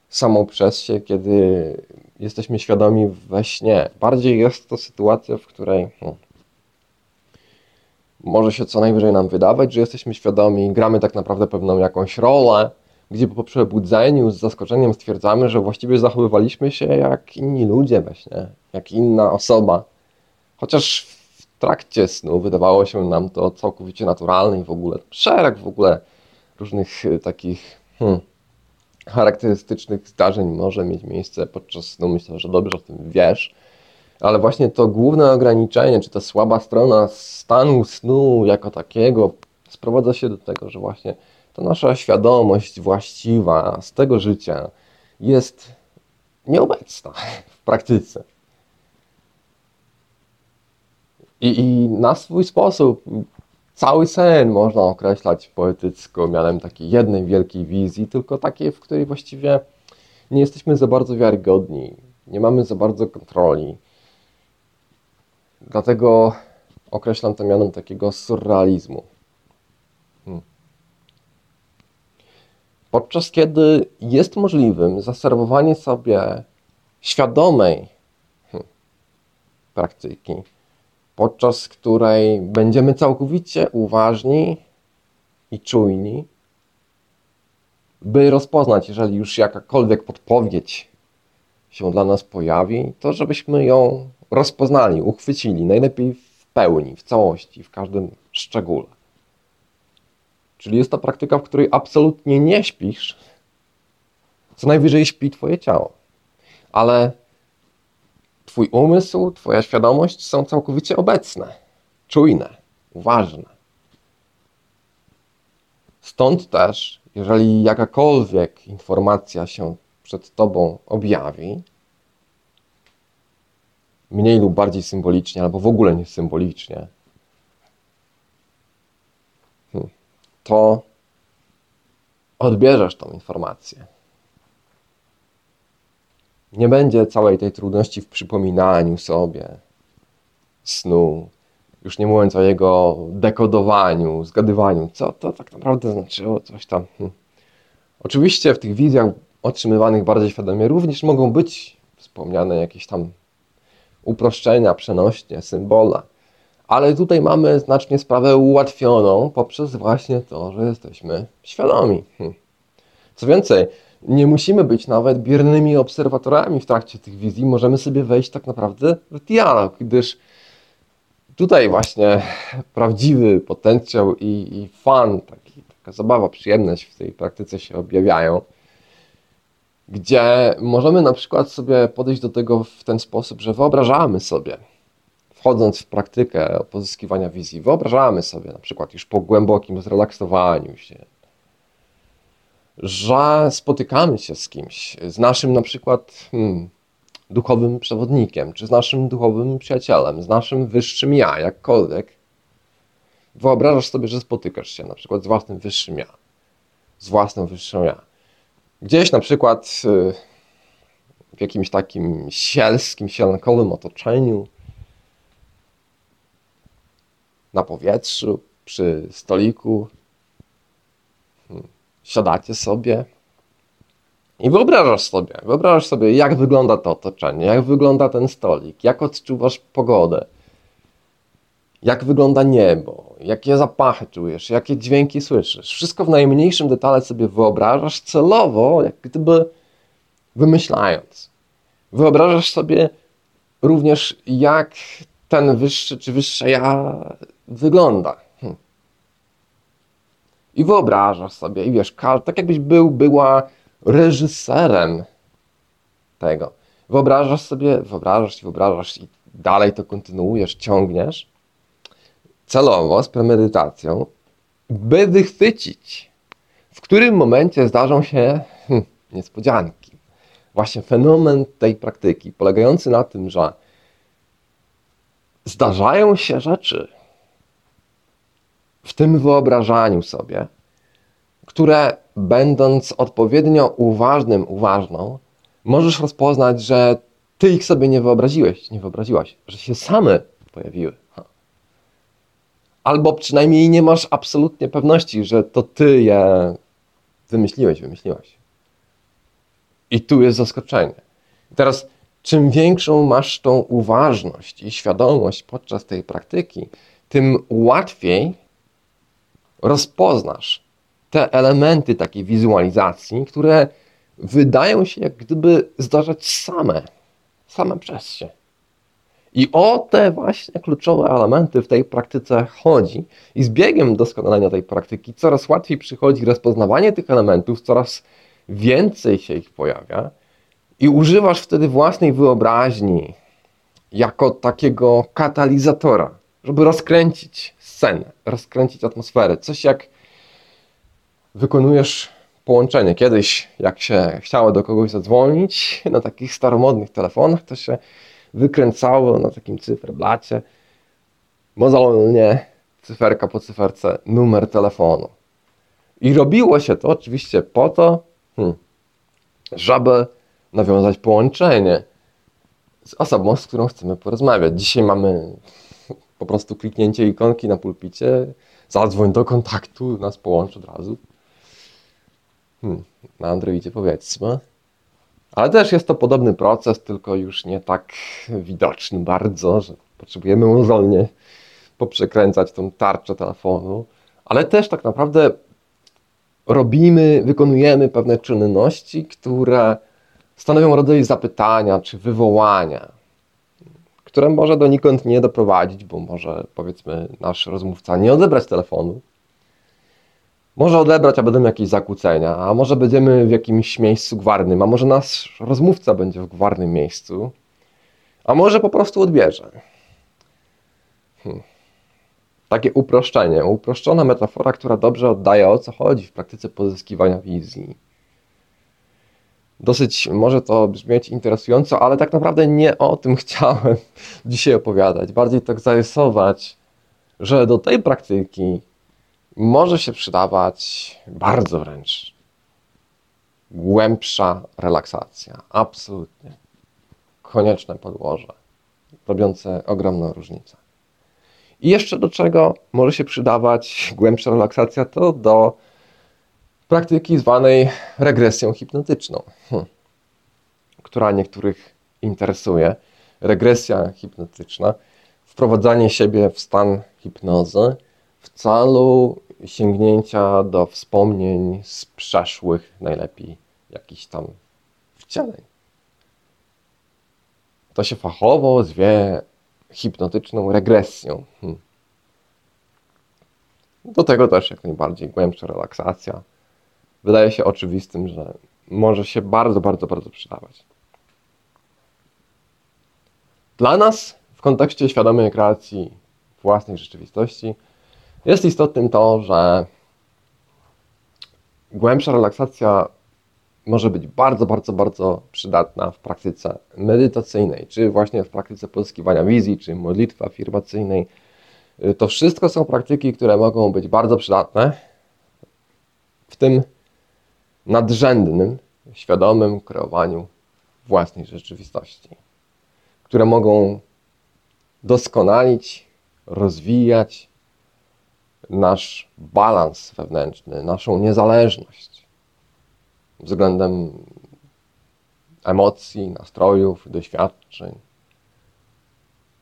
samą przez się, kiedy jesteśmy świadomi we śnie. Bardziej jest to sytuacja, w której hmm, może się co najwyżej nam wydawać, że jesteśmy świadomi, gramy tak naprawdę pewną jakąś rolę, gdzie po przebudzeniu z zaskoczeniem stwierdzamy, że właściwie zachowywaliśmy się jak inni ludzie we śnie, jak inna osoba. Chociaż w trakcie snu wydawało się nam to całkowicie naturalne i w ogóle szereg w ogóle różnych y, takich hmm, charakterystycznych zdarzeń może mieć miejsce podczas snu. Myślę, że dobrze o tym wiesz. Ale właśnie to główne ograniczenie, czy ta słaba strona stanu snu jako takiego sprowadza się do tego, że właśnie ta nasza świadomość właściwa z tego życia jest nieobecna w praktyce. I, I, na swój sposób cały sen można określać poetycko mianem takiej jednej wielkiej wizji, tylko takiej, w której właściwie nie jesteśmy za bardzo wiarygodni, nie mamy za bardzo kontroli. Dlatego określam to mianem takiego surrealizmu. Hmm. Podczas kiedy jest możliwym zaserwowanie sobie świadomej hmm, praktyki, podczas której będziemy całkowicie uważni i czujni, by rozpoznać, jeżeli już jakakolwiek podpowiedź się dla nas pojawi, to żebyśmy ją rozpoznali, uchwycili, najlepiej w pełni, w całości, w każdym szczególe. Czyli jest to praktyka, w której absolutnie nie śpisz, co najwyżej śpi Twoje ciało. Ale Twój umysł, Twoja świadomość są całkowicie obecne, czujne, uważne. Stąd też, jeżeli jakakolwiek informacja się przed Tobą objawi, mniej lub bardziej symbolicznie, albo w ogóle nie symbolicznie, hmm, to odbierzesz tą informację. Nie będzie całej tej trudności w przypominaniu sobie snu, już nie mówiąc o jego dekodowaniu, zgadywaniu, co to tak naprawdę znaczyło, coś tam. Hmm. Oczywiście w tych wizjach otrzymywanych bardziej świadomie również mogą być wspomniane jakieś tam uproszczenia, przenośnie, symbola. Ale tutaj mamy znacznie sprawę ułatwioną poprzez właśnie to, że jesteśmy świadomi. Hmm. Co więcej, nie musimy być nawet biernymi obserwatorami w trakcie tych wizji, możemy sobie wejść tak naprawdę w dialog, gdyż tutaj właśnie prawdziwy potencjał i, i fan, taki, taka zabawa, przyjemność w tej praktyce się objawiają, gdzie możemy na przykład sobie podejść do tego w ten sposób, że wyobrażamy sobie, wchodząc w praktykę pozyskiwania wizji, wyobrażamy sobie na przykład już po głębokim zrelaksowaniu się, że spotykamy się z kimś, z naszym na przykład hmm, duchowym przewodnikiem, czy z naszym duchowym przyjacielem, z naszym wyższym ja, jakkolwiek. Wyobrażasz sobie, że spotykasz się na przykład z własnym wyższym ja, z własną wyższą ja. Gdzieś na przykład y, w jakimś takim sielskim, sielankowym otoczeniu, na powietrzu, przy stoliku, siadacie sobie i wyobrażasz sobie, wyobrażasz sobie, jak wygląda to otoczenie, jak wygląda ten stolik, jak odczuwasz pogodę, jak wygląda niebo, jakie zapachy czujesz, jakie dźwięki słyszysz. Wszystko w najmniejszym detale sobie wyobrażasz celowo, jak gdyby wymyślając. Wyobrażasz sobie również, jak ten wyższy czy wyższa ja wygląda. I wyobrażasz sobie, i wiesz, tak jakbyś był, była reżyserem tego. Wyobrażasz sobie, wyobrażasz wyobrażasz i dalej to kontynuujesz, ciągniesz celowo, z premedytacją, by wychwycić, w którym momencie zdarzą się hm, niespodzianki. Właśnie fenomen tej praktyki, polegający na tym, że zdarzają się rzeczy, w tym wyobrażaniu sobie, które będąc odpowiednio uważnym, uważną, możesz rozpoznać, że ty ich sobie nie wyobraziłeś, nie wyobraziłaś, że się same pojawiły. Albo przynajmniej nie masz absolutnie pewności, że to ty je wymyśliłeś, wymyśliłaś. I tu jest zaskoczenie. teraz, czym większą masz tą uważność i świadomość podczas tej praktyki, tym łatwiej rozpoznasz te elementy takiej wizualizacji, które wydają się jak gdyby zdarzać same, same przez się. I o te właśnie kluczowe elementy w tej praktyce chodzi. I z biegiem doskonalenia tej praktyki coraz łatwiej przychodzi rozpoznawanie tych elementów, coraz więcej się ich pojawia i używasz wtedy własnej wyobraźni jako takiego katalizatora, żeby rozkręcić scenę, rozkręcić atmosferę. Coś jak wykonujesz połączenie. Kiedyś, jak się chciało do kogoś zadzwonić na takich staromodnych telefonach, to się wykręcało na takim cyferblacie mozolnie, cyferka po cyferce, numer telefonu. I robiło się to oczywiście po to, hmm, żeby nawiązać połączenie z osobą, z którą chcemy porozmawiać. Dzisiaj mamy po prostu kliknięcie ikonki na pulpicie, zadzwoń do kontaktu, nas połączy od razu. Hmm, na Androidzie powiedzmy. Ale też jest to podobny proces, tylko już nie tak widoczny bardzo, że potrzebujemy mozolnie poprzekręcać tą tarczę telefonu, ale też tak naprawdę robimy, wykonujemy pewne czynności, które stanowią rodzaj zapytania czy wywołania, które może donikąd nie doprowadzić, bo może powiedzmy nasz rozmówca nie odebrać telefonu, może odebrać, a będą jakieś zakłócenia, a może będziemy w jakimś miejscu gwarnym, a może nasz rozmówca będzie w gwarnym miejscu, a może po prostu odbierze. Hmm. Takie uproszczenie, uproszczona metafora, która dobrze oddaje o co chodzi w praktyce pozyskiwania wizji. Dosyć może to brzmieć interesująco, ale tak naprawdę nie o tym chciałem dzisiaj opowiadać. Bardziej tak zarysować, że do tej praktyki może się przydawać bardzo wręcz głębsza relaksacja. Absolutnie. Konieczne podłoże, robiące ogromną różnicę. I jeszcze do czego może się przydawać głębsza relaksacja, to do praktyki zwanej regresją hipnotyczną, hmm. która niektórych interesuje. Regresja hipnotyczna, wprowadzanie siebie w stan hipnozy w celu sięgnięcia do wspomnień z przeszłych, najlepiej jakichś tam wcieleń. To się fachowo zwie hipnotyczną regresją. Hmm. Do tego też jak najbardziej głębsza relaksacja. Wydaje się oczywistym, że może się bardzo, bardzo, bardzo przydawać. Dla nas w kontekście świadomej kreacji własnej rzeczywistości jest istotnym to, że głębsza relaksacja może być bardzo, bardzo, bardzo przydatna w praktyce medytacyjnej, czy właśnie w praktyce pozyskiwania wizji, czy modlitwy afirmacyjnej. To wszystko są praktyki, które mogą być bardzo przydatne w tym nadrzędnym, świadomym kreowaniu własnej rzeczywistości, które mogą doskonalić, rozwijać nasz balans wewnętrzny, naszą niezależność względem emocji, nastrojów, doświadczeń,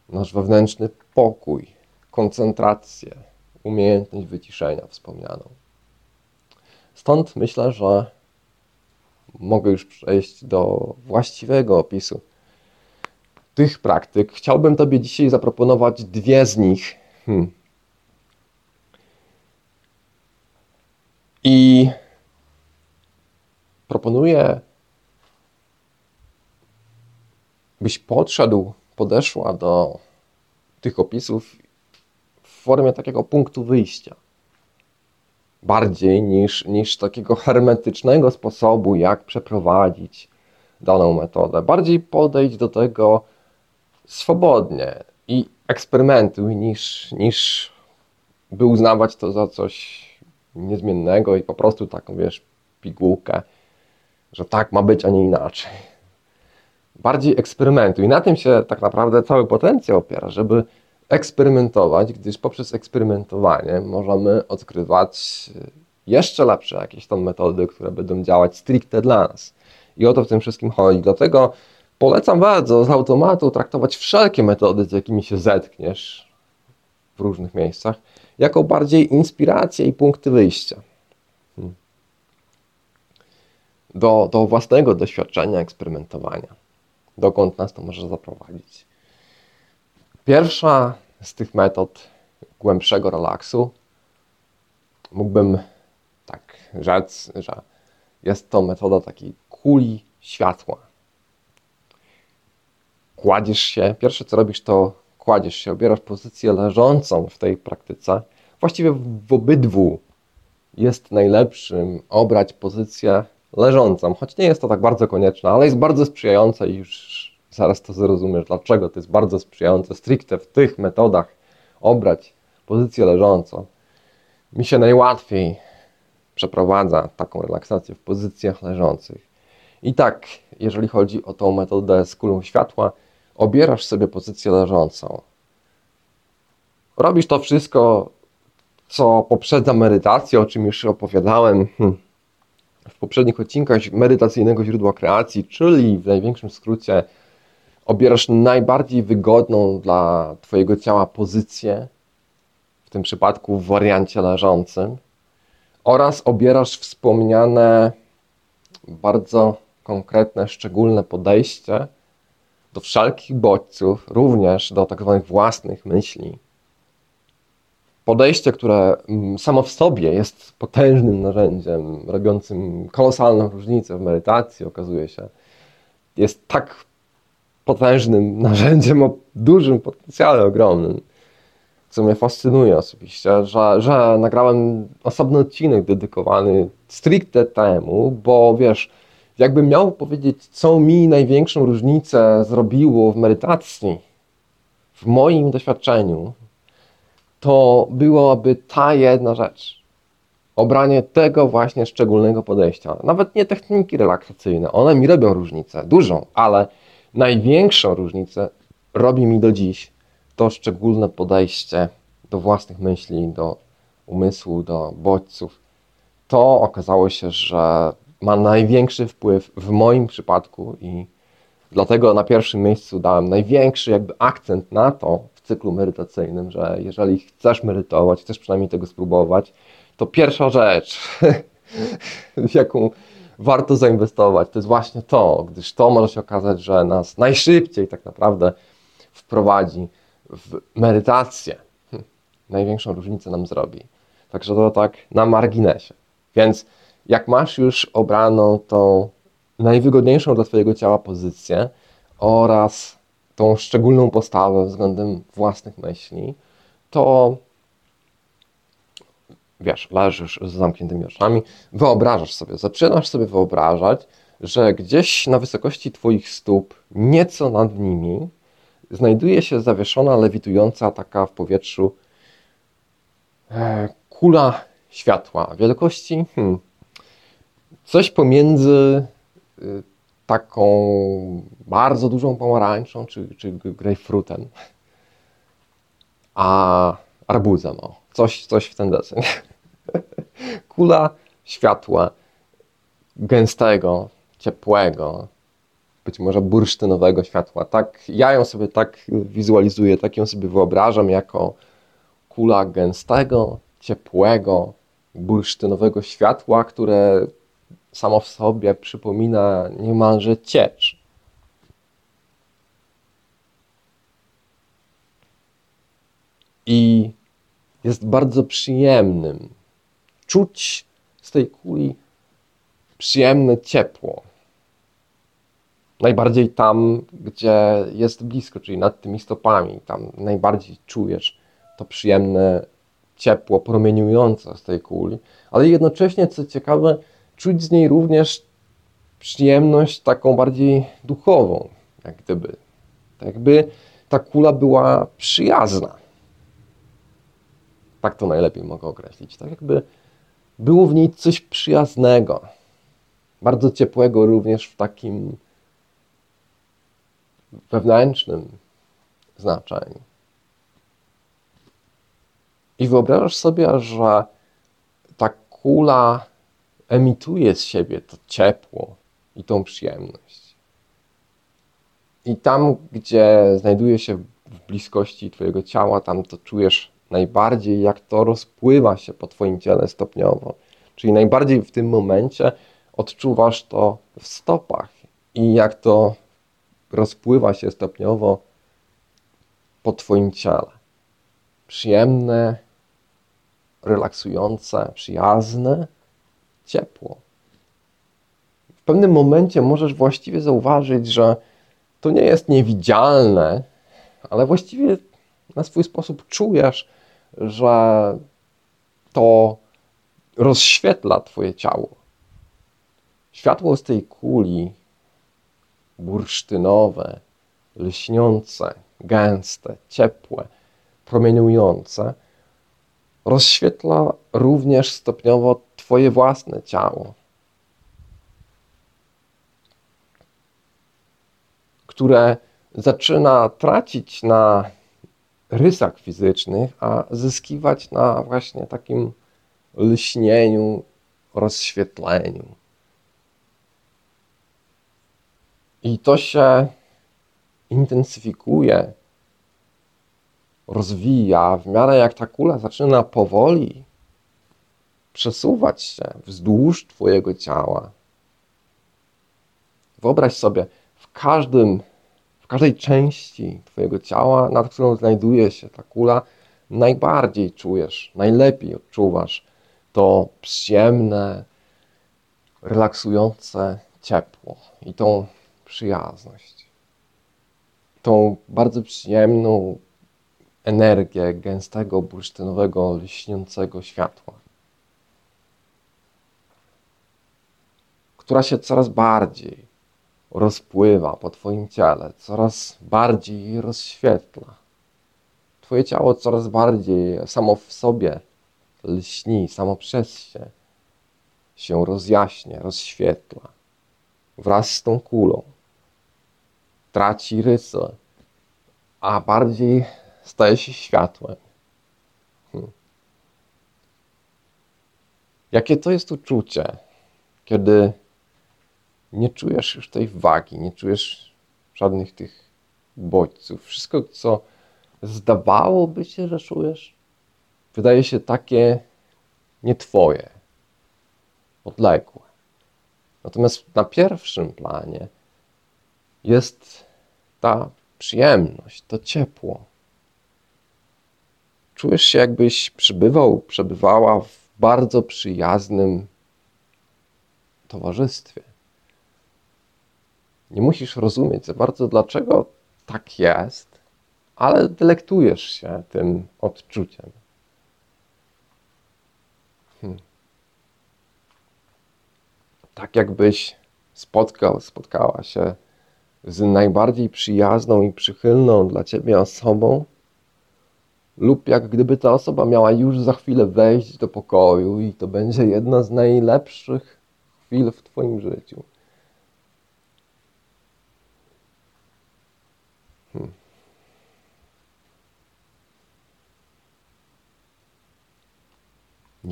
nasz wewnętrzny pokój, koncentrację, umiejętność wyciszenia wspomnianą. Stąd myślę, że mogę już przejść do właściwego opisu tych praktyk. Chciałbym Tobie dzisiaj zaproponować dwie z nich. Hmm I proponuję, byś podszedł, podeszła do tych opisów w formie takiego punktu wyjścia. Bardziej niż, niż takiego hermetycznego sposobu, jak przeprowadzić daną metodę. Bardziej podejść do tego swobodnie i eksperymentuj, niż, niż by uznawać to za coś niezmiennego i po prostu taką, wiesz, pigułkę, że tak ma być, a nie inaczej. bardziej eksperymentuj. I na tym się tak naprawdę cały potencjał opiera, żeby eksperymentować, gdyż poprzez eksperymentowanie możemy odkrywać jeszcze lepsze jakieś tam metody, które będą działać stricte dla nas. I o to w tym wszystkim chodzi. Dlatego polecam bardzo z automatu traktować wszelkie metody, z jakimi się zetkniesz w różnych miejscach, jako bardziej inspiracje i punkty wyjścia. Hmm. Do, do własnego doświadczenia, eksperymentowania. Dokąd nas to może zaprowadzić. Pierwsza z tych metod głębszego relaksu mógłbym tak rzec, że jest to metoda takiej kuli światła. Kładziesz się, pierwsze co robisz to kładziesz się, obierasz pozycję leżącą w tej praktyce. Właściwie w obydwu jest najlepszym obrać pozycję leżącą, choć nie jest to tak bardzo konieczne, ale jest bardzo sprzyjające i już zaraz to zrozumiesz, dlaczego to jest bardzo sprzyjające stricte w tych metodach obrać pozycję leżącą. Mi się najłatwiej przeprowadza taką relaksację w pozycjach leżących. I tak, jeżeli chodzi o tą metodę z kulą światła, obierasz sobie pozycję leżącą. Robisz to wszystko, co poprzedza medytację, o czym już opowiadałem hmm, w poprzednich odcinkach medytacyjnego źródła kreacji, czyli w największym skrócie obierasz najbardziej wygodną dla Twojego ciała pozycję, w tym przypadku w wariancie leżącym, oraz obierasz wspomniane bardzo konkretne, szczególne podejście do wszelkich bodźców, również do tak zwanych własnych myśli. Podejście, które mm, samo w sobie jest potężnym narzędziem, robiącym kolosalną różnicę w medytacji, okazuje się, jest tak potężnym narzędziem o dużym potencjale ogromnym, co mnie fascynuje osobiście, że, że nagrałem osobny odcinek dedykowany stricte temu, bo wiesz, jakbym miał powiedzieć, co mi największą różnicę zrobiło w medytacji, w moim doświadczeniu, to byłaby ta jedna rzecz. Obranie tego właśnie szczególnego podejścia. Nawet nie techniki relaksacyjne, one mi robią różnicę, dużą, ale największą różnicę robi mi do dziś to szczególne podejście do własnych myśli, do umysłu, do bodźców. To okazało się, że ma największy wpływ w moim przypadku i dlatego na pierwszym miejscu dałem największy jakby akcent na to w cyklu medytacyjnym, że jeżeli chcesz medytować, chcesz przynajmniej tego spróbować, to pierwsza rzecz, jaką warto zainwestować, to jest właśnie to, gdyż to może się okazać, że nas najszybciej tak naprawdę wprowadzi w medytację. Hm, największą różnicę nam zrobi. Także to tak na marginesie. Więc jak masz już obraną tą najwygodniejszą dla Twojego ciała pozycję oraz tą szczególną postawę względem własnych myśli, to wiesz, leżysz z zamkniętymi oczami, wyobrażasz sobie, zaczynasz sobie wyobrażać, że gdzieś na wysokości Twoich stóp, nieco nad nimi, znajduje się zawieszona, lewitująca taka w powietrzu e, kula światła wielkości hmm, coś pomiędzy y, taką bardzo dużą pomarańczą czy, czy grejpfrutem, a arbuzem. O. Coś, coś w ten deseń. Kula światła gęstego, ciepłego, być może bursztynowego światła. Tak, ja ją sobie tak wizualizuję, tak ją sobie wyobrażam jako kula gęstego, ciepłego, bursztynowego światła, które samo w sobie przypomina niemalże ciecz. I jest bardzo przyjemnym. Czuć z tej kuli przyjemne ciepło. Najbardziej tam, gdzie jest blisko, czyli nad tymi stopami, tam najbardziej czujesz to przyjemne ciepło promieniujące z tej kuli, ale jednocześnie, co ciekawe, czuć z niej również przyjemność taką bardziej duchową, jak gdyby. Tak jakby ta kula była przyjazna. Tak to najlepiej mogę określić. Tak jakby było w niej coś przyjaznego, bardzo ciepłego również w takim wewnętrznym znaczeniu. I wyobrażasz sobie, że ta kula emituje z siebie to ciepło i tą przyjemność. I tam, gdzie znajduje się w bliskości Twojego ciała, tam to czujesz najbardziej, jak to rozpływa się po Twoim ciele stopniowo. Czyli najbardziej w tym momencie odczuwasz to w stopach i jak to rozpływa się stopniowo po Twoim ciele. Przyjemne, relaksujące, przyjazne, ciepło. W pewnym momencie możesz właściwie zauważyć, że to nie jest niewidzialne, ale właściwie na swój sposób czujesz, że to rozświetla Twoje ciało. Światło z tej kuli bursztynowe, lśniące, gęste, ciepłe, promieniujące, rozświetla również stopniowo Twoje własne ciało, które zaczyna tracić na rysach fizycznych, a zyskiwać na właśnie takim lśnieniu, rozświetleniu. I to się intensyfikuje, rozwija w miarę jak ta kula zaczyna powoli przesuwać się wzdłuż Twojego ciała. Wyobraź sobie, w każdym, każdej części Twojego ciała, nad którą znajduje się ta kula, najbardziej czujesz, najlepiej odczuwasz to przyjemne, relaksujące ciepło i tą przyjazność. Tą bardzo przyjemną energię gęstego, bursztynowego, lśniącego światła, która się coraz bardziej rozpływa po Twoim ciele, coraz bardziej rozświetla. Twoje ciało coraz bardziej samo w sobie lśni, samo przez się się rozjaśnia, rozświetla wraz z tą kulą. Traci rysy, a bardziej staje się światłem. Hmm. Jakie to jest uczucie, kiedy nie czujesz już tej wagi, nie czujesz żadnych tych bodźców. Wszystko, co zdawałoby się, że czujesz, wydaje się takie nie twoje, odległe. Natomiast na pierwszym planie jest ta przyjemność, to ciepło. Czujesz się, jakbyś przybywał, przebywała w bardzo przyjaznym towarzystwie. Nie musisz rozumieć za bardzo, dlaczego tak jest, ale delektujesz się tym odczuciem. Hmm. Tak jakbyś spotkał, spotkała się z najbardziej przyjazną i przychylną dla ciebie osobą, lub jak gdyby ta osoba miała już za chwilę wejść do pokoju i to będzie jedna z najlepszych chwil w Twoim życiu.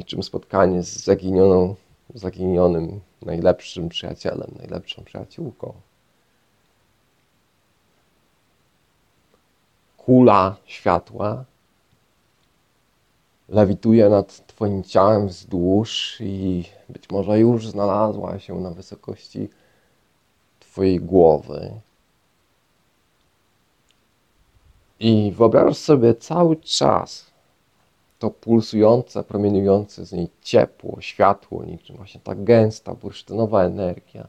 Niczym spotkanie z zaginioną, zaginionym najlepszym przyjacielem, najlepszą przyjaciółką. Kula światła lewituje nad Twoim ciałem wzdłuż i być może już znalazła się na wysokości Twojej głowy. I wyobrażasz sobie cały czas to pulsujące, promieniujące z niej ciepło, światło, niczym właśnie ta gęsta, bursztynowa energia,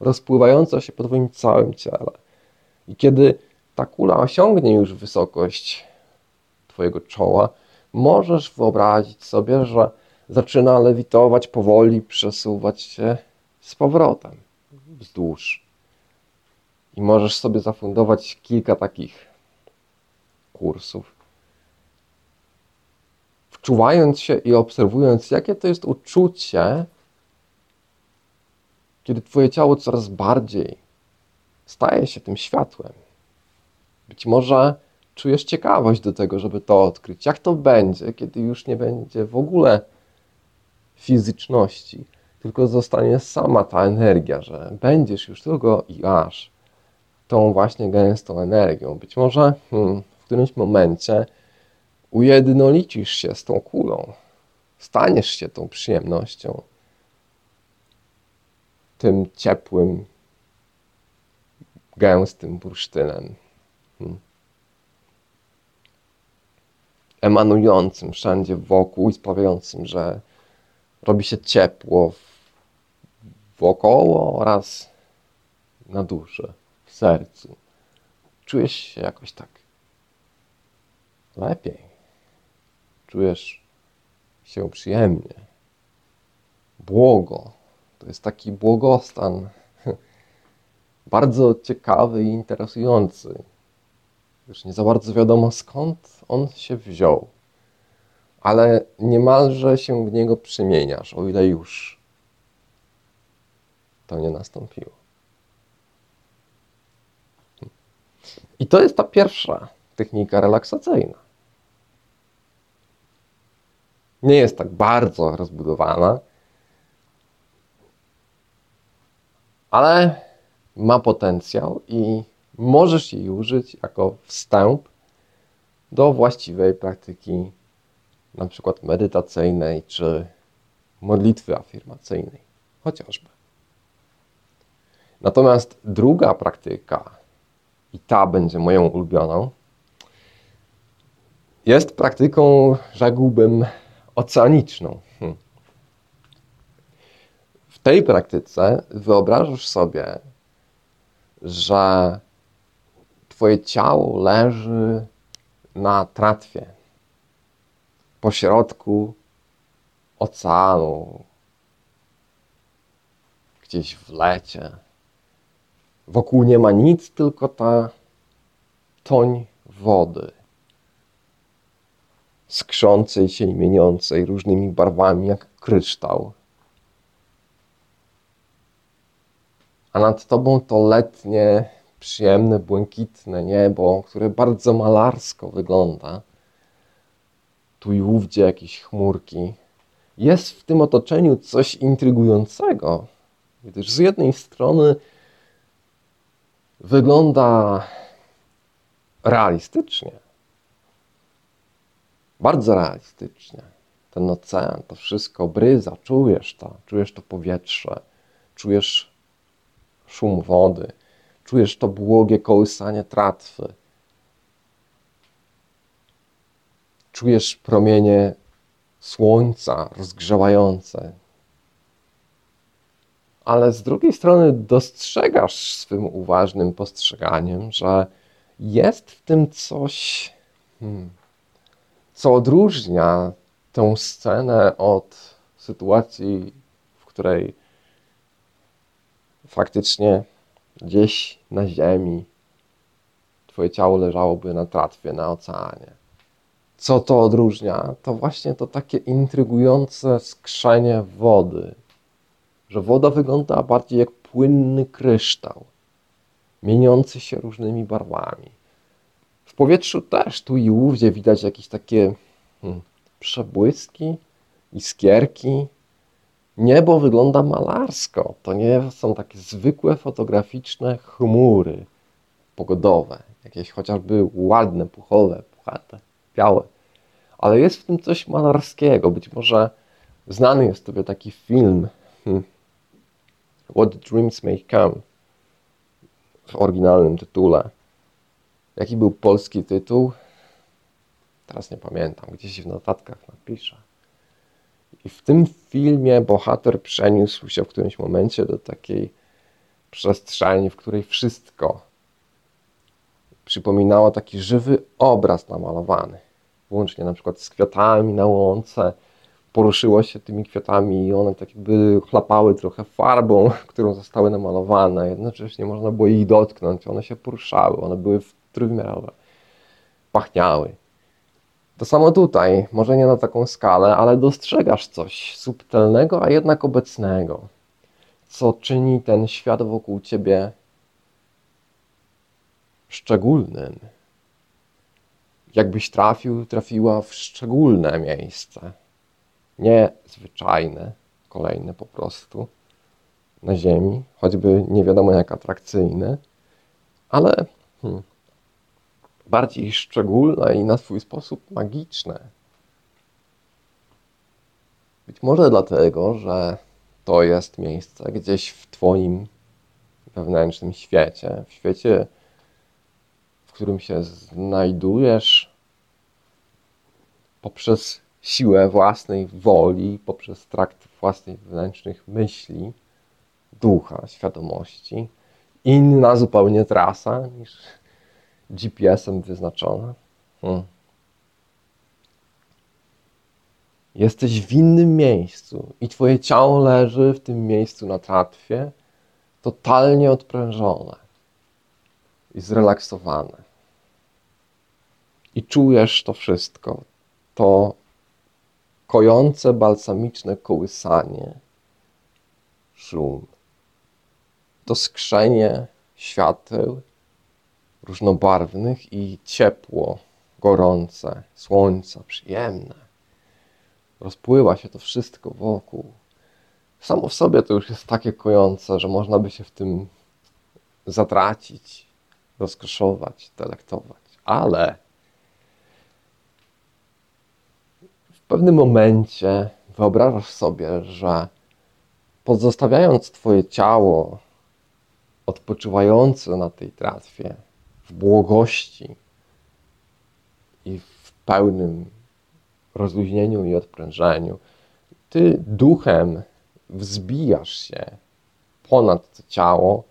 rozpływająca się po Twoim całym ciele. I kiedy ta kula osiągnie już wysokość Twojego czoła, możesz wyobrazić sobie, że zaczyna lewitować powoli, przesuwać się z powrotem wzdłuż. I możesz sobie zafundować kilka takich kursów. Wczuwając się i obserwując, jakie to jest uczucie, kiedy Twoje ciało coraz bardziej staje się tym światłem, Być może czujesz ciekawość do tego, żeby to odkryć. Jak to będzie, kiedy już nie będzie w ogóle fizyczności, tylko zostanie sama ta energia, że będziesz już tylko i aż tą właśnie gęstą energią. Być może hmm, w którymś momencie ujednolicisz się z tą kulą, staniesz się tą przyjemnością, tym ciepłym, gęstym bursztynem. Hmm. Emanującym wszędzie wokół i sprawiającym, że robi się ciepło wokoło oraz na duszy, w sercu. Czujesz się jakoś tak lepiej. Czujesz się przyjemnie. Błogo. To jest taki błogostan. Bardzo ciekawy i interesujący. Już nie za bardzo wiadomo skąd on się wziął. Ale niemalże się w niego przemieniasz, o ile już to nie nastąpiło. I to jest ta pierwsza technika relaksacyjna. Nie jest tak bardzo rozbudowana, ale ma potencjał i możesz jej użyć jako wstęp do właściwej praktyki, na przykład medytacyjnej czy modlitwy afirmacyjnej, chociażby. Natomiast druga praktyka, i ta będzie moją ulubioną, jest praktyką, rzekłbym, oceaniczną. Hmm. W tej praktyce wyobrażasz sobie, że Twoje ciało leży na tratwie pośrodku oceanu, gdzieś w lecie. Wokół nie ma nic, tylko ta toń wody, skrzącej się i mieniącej różnymi barwami jak kryształ. A nad tobą to letnie, przyjemne, błękitne niebo, które bardzo malarsko wygląda. Tu i ówdzie jakieś chmurki. Jest w tym otoczeniu coś intrygującego, gdyż z jednej strony wygląda realistycznie, bardzo realistycznie. Ten ocean, to wszystko bryza, czujesz to, czujesz to powietrze, czujesz szum wody, czujesz to błogie kołysanie tratwy. Czujesz promienie słońca rozgrzewające. Ale z drugiej strony dostrzegasz swym uważnym postrzeganiem, że jest w tym coś, hmm, co odróżnia tę scenę od sytuacji, w której faktycznie gdzieś na ziemi Twoje ciało leżałoby na tratwie, na oceanie. Co to odróżnia? To właśnie to takie intrygujące skrzenie wody, że woda wygląda bardziej jak płynny kryształ, mieniący się różnymi barwami. W powietrzu też tu i ówdzie widać jakieś takie hmm, przebłyski, iskierki, Niebo wygląda malarsko. To nie są takie zwykłe fotograficzne chmury pogodowe, jakieś chociażby ładne, puchowe, puchate, białe. Ale jest w tym coś malarskiego. Być może znany jest Tobie taki film hmm, What Dreams May Come w oryginalnym tytule. Jaki był polski tytuł? Teraz nie pamiętam, gdzieś w notatkach napiszę. I w tym filmie bohater przeniósł się w którymś momencie do takiej przestrzeni, w której wszystko przypominało taki żywy obraz namalowany. Włącznie na przykład z kwiatami na łące. Poruszyło się tymi kwiatami i one tak jakby chlapały trochę farbą, którą zostały namalowane. Jednocześnie można było ich dotknąć. One się poruszały, one były trójwymiarowe. Pachniały. To samo tutaj, może nie na taką skalę, ale dostrzegasz coś subtelnego, a jednak obecnego, co czyni ten świat wokół ciebie szczególnym, jakbyś trafił, trafiła w szczególne miejsce. Nie zwyczajne, kolejne po prostu na Ziemi, choćby nie wiadomo jak atrakcyjne, ale hmm, bardziej szczególne i na swój sposób magiczne. Być może dlatego, że to jest miejsce gdzieś w Twoim wewnętrznym świecie, w świecie, w którym się znajdujesz poprzez siłę własnej woli, poprzez trakt własnych wewnętrznych myśli, ducha, świadomości. Inna zupełnie trasa niż GPS-em wyznaczona. Hmm. Jesteś w innym miejscu i twoje ciało leży w tym miejscu na tratwie, totalnie odprężone i zrelaksowane. I czujesz to wszystko, to kojące, balsamiczne kołysanie, szum, to skrzenie świateł różnobarwnych i ciepło, gorące, słońca, przyjemne. Rozpływa się to wszystko wokół. Samo w sobie to już jest takie kojące, że można by się w tym zatracić, rozkoszować, delektować. Ale w pewnym momencie wyobrażasz sobie, że pozostawiając Twoje ciało odpoczywające na tej tratwie, błogości i w pełnym rozluźnieniu i odprężeniu, Ty duchem wzbijasz się ponad to ciało,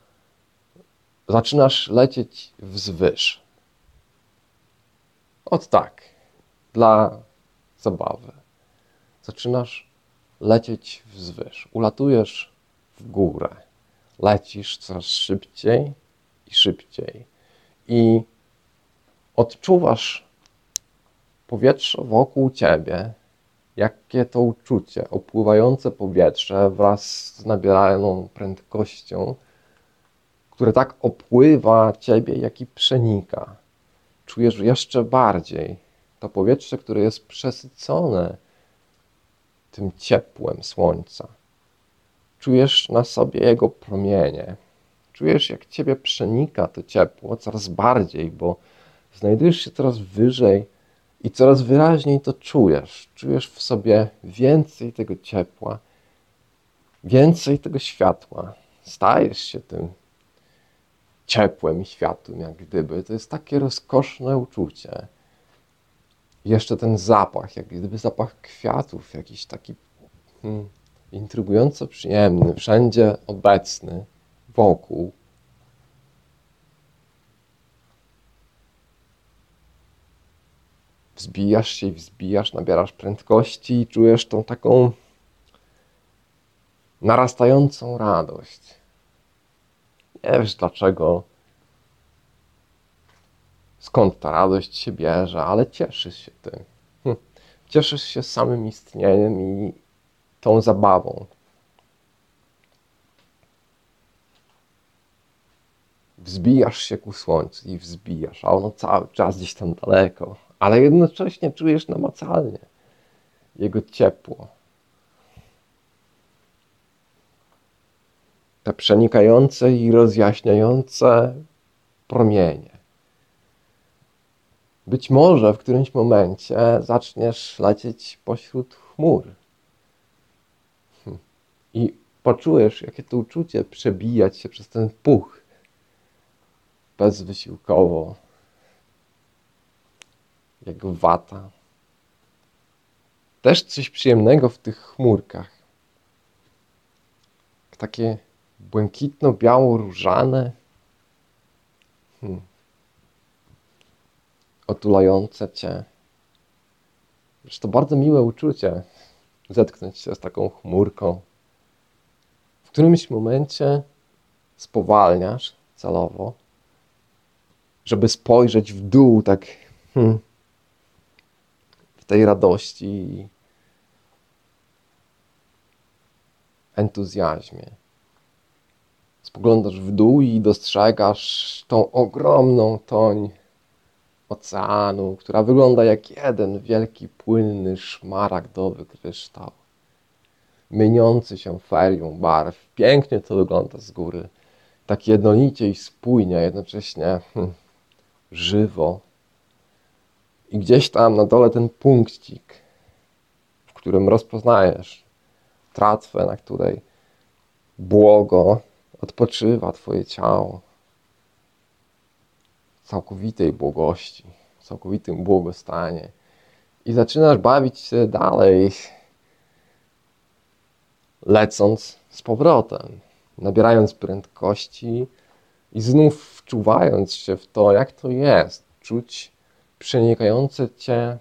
zaczynasz lecieć wzwyż. Od tak, dla zabawy. Zaczynasz lecieć wzwyż. Ulatujesz w górę. Lecisz coraz szybciej i szybciej. I odczuwasz powietrze wokół ciebie, jakie to uczucie, opływające powietrze wraz z nabieraną prędkością, które tak opływa ciebie, jak i przenika. Czujesz jeszcze bardziej to powietrze, które jest przesycone tym ciepłem słońca. Czujesz na sobie jego promienie. Czujesz, jak ciebie przenika to ciepło coraz bardziej, bo znajdujesz się coraz wyżej i coraz wyraźniej to czujesz. Czujesz w sobie więcej tego ciepła, więcej tego światła. Stajesz się tym ciepłem i światłem, jak gdyby. To jest takie rozkoszne uczucie. jeszcze ten zapach, jak gdyby zapach kwiatów, jakiś taki hmm, intrygująco przyjemny, wszędzie obecny, wokół. wzbijasz się i wzbijasz, nabierasz prędkości i czujesz tą taką narastającą radość. Nie wiesz dlaczego, skąd ta radość się bierze, ale cieszysz się tym. Hm. Cieszysz się samym istnieniem i tą zabawą. Wzbijasz się ku słońcu i wzbijasz, a ono cały czas gdzieś tam daleko, ale jednocześnie czujesz namacalnie jego ciepło. Te przenikające i rozjaśniające promienie. Być może w którymś momencie zaczniesz lecieć pośród chmur hm. i poczujesz, jakie to uczucie przebijać się przez ten puch bezwysiłkowo, jak wata. Też coś przyjemnego w tych chmurkach. Takie błękitno-biało-różane, hmm. otulające cię. Wiesz, to bardzo miłe uczucie zetknąć się z taką chmurką. W którymś momencie spowalniasz celowo, żeby spojrzeć w dół tak hmm, tej radości i entuzjazmie. Spoglądasz w dół i dostrzegasz tą ogromną toń oceanu, która wygląda jak jeden wielki, płynny, szmaragdowy kryształ, mieniący się ferią barw. Pięknie to wygląda z góry, tak jednolicie i spójnie, jednocześnie hmm, żywo. I gdzieś tam na dole ten punkcik, w którym rozpoznajesz tratwę, na której błogo odpoczywa Twoje ciało całkowitej błogości, całkowitym błogostanie. I zaczynasz bawić się dalej, lecąc z powrotem, nabierając prędkości i znów wczuwając się w to, jak to jest, czuć przenikające cię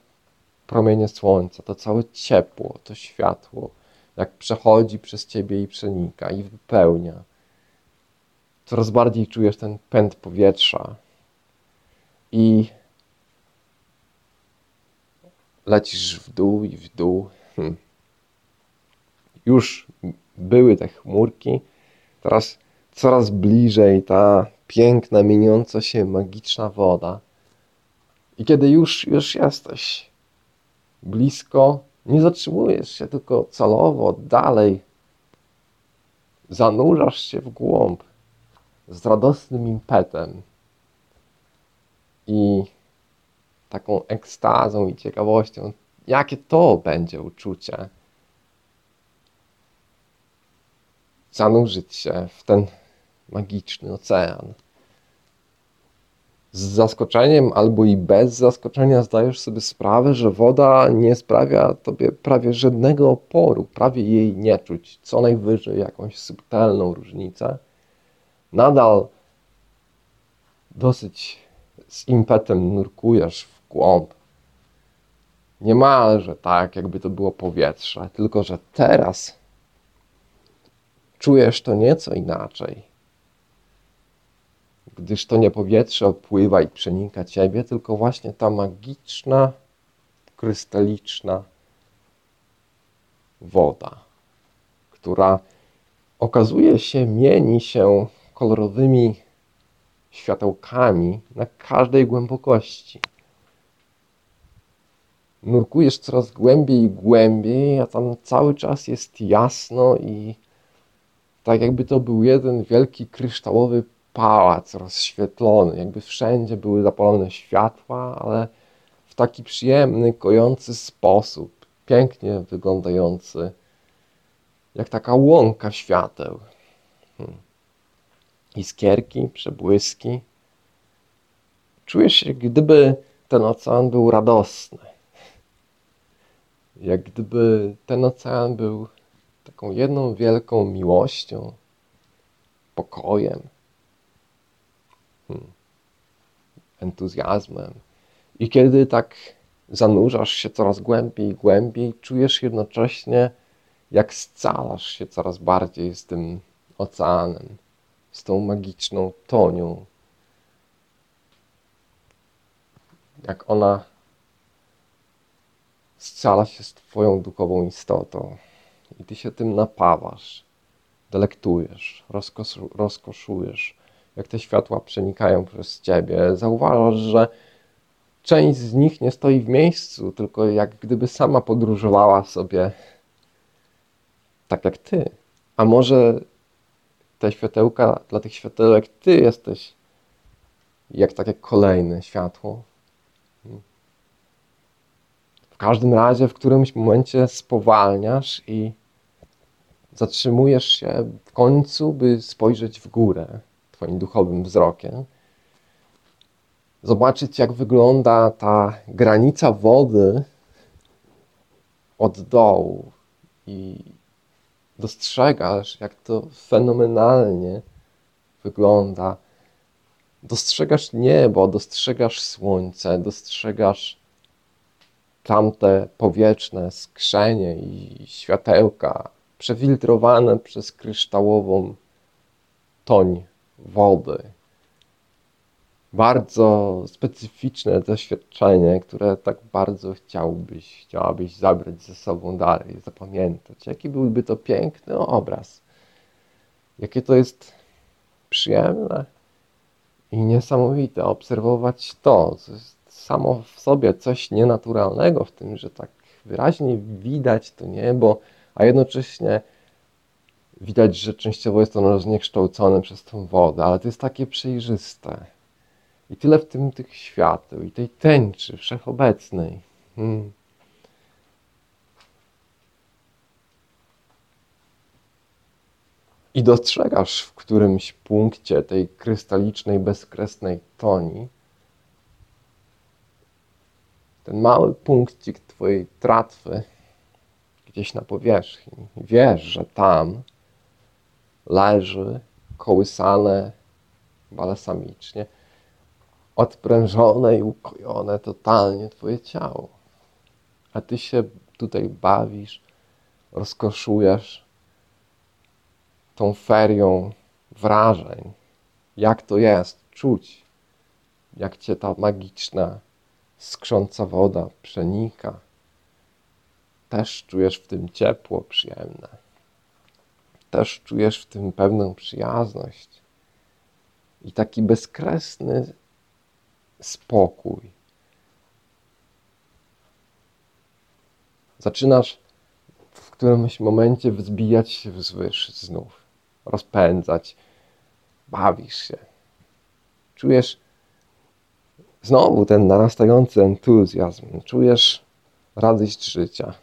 promienie słońca, to całe ciepło, to światło, jak przechodzi przez ciebie i przenika i wypełnia. Coraz bardziej czujesz ten pęd powietrza, i lecisz w dół i w dół. Hm. Już były te chmurki, teraz coraz bliżej ta piękna, mieniąca się magiczna woda. I kiedy już, już jesteś blisko, nie zatrzymujesz się, tylko celowo dalej zanurzasz się w głąb z radosnym impetem i taką ekstazą i ciekawością, jakie to będzie uczucie. Zanurzyć się w ten magiczny ocean. Z zaskoczeniem albo i bez zaskoczenia zdajesz sobie sprawę, że woda nie sprawia tobie prawie żadnego oporu, prawie jej nie czuć, co najwyżej jakąś subtelną różnicę. Nadal dosyć z impetem nurkujesz w głąb. Niemalże tak, jakby to było powietrze, tylko że teraz czujesz to nieco inaczej. Gdyż to nie powietrze opływa i przenika ciebie, tylko właśnie ta magiczna, krystaliczna woda, która okazuje się, mieni się kolorowymi światełkami na każdej głębokości. Nurkujesz coraz głębiej i głębiej, a tam cały czas jest jasno i tak jakby to był jeden wielki kryształowy pałac rozświetlony, jakby wszędzie były zapalone światła, ale w taki przyjemny, kojący sposób, pięknie wyglądający, jak taka łąka świateł. Hmm iskierki, przebłyski. Czujesz się, gdyby ten ocean był radosny. Jak gdyby ten ocean był taką jedną wielką miłością, pokojem, hmm, entuzjazmem. I kiedy tak zanurzasz się coraz głębiej i głębiej, czujesz jednocześnie, jak scalasz się coraz bardziej z tym oceanem z tą magiczną tonią. Jak ona scala się z Twoją duchową istotą i Ty się tym napawasz, delektujesz, rozkoszu, rozkoszujesz, jak te światła przenikają przez Ciebie. Zauważasz, że część z nich nie stoi w miejscu, tylko jak gdyby sama podróżowała sobie tak jak Ty. A może te światełka, dla tych światełek Ty jesteś jak takie kolejne światło. W każdym razie w którymś momencie spowalniasz i zatrzymujesz się w końcu, by spojrzeć w górę Twoim duchowym wzrokiem. Zobaczyć, jak wygląda ta granica wody od dołu i dostrzegasz, jak to fenomenalnie wygląda. Dostrzegasz niebo, dostrzegasz słońce, dostrzegasz tamte powietrzne skrzenie i światełka przefiltrowane przez kryształową toń wody bardzo specyficzne doświadczenie, które tak bardzo chciałbyś, chciałabyś zabrać ze sobą dalej, zapamiętać. Jaki byłby to piękny obraz. Jakie to jest przyjemne i niesamowite obserwować to, co jest samo w sobie coś nienaturalnego w tym, że tak wyraźnie widać to niebo, a jednocześnie widać, że częściowo jest ono zniekształcone przez tą wodę, ale to jest takie przejrzyste. I tyle w tym tych świateł i tej tęczy wszechobecnej. Hmm. I dostrzegasz w którymś punkcie tej krystalicznej, bezkresnej toni ten mały punkcik twojej tratwy gdzieś na powierzchni. Wiesz, że tam leży kołysane balsamicznie, odprężone i ukojone totalnie twoje ciało. A ty się tutaj bawisz, rozkoszujesz tą ferią wrażeń. Jak to jest czuć, jak cię ta magiczna, skrząca woda przenika. Też czujesz w tym ciepło przyjemne. Też czujesz w tym pewną przyjazność i taki bezkresny spokój. Zaczynasz w którymś momencie wzbijać się wzwyż znów, rozpędzać, bawisz się. Czujesz znowu ten narastający entuzjazm, czujesz radość życia.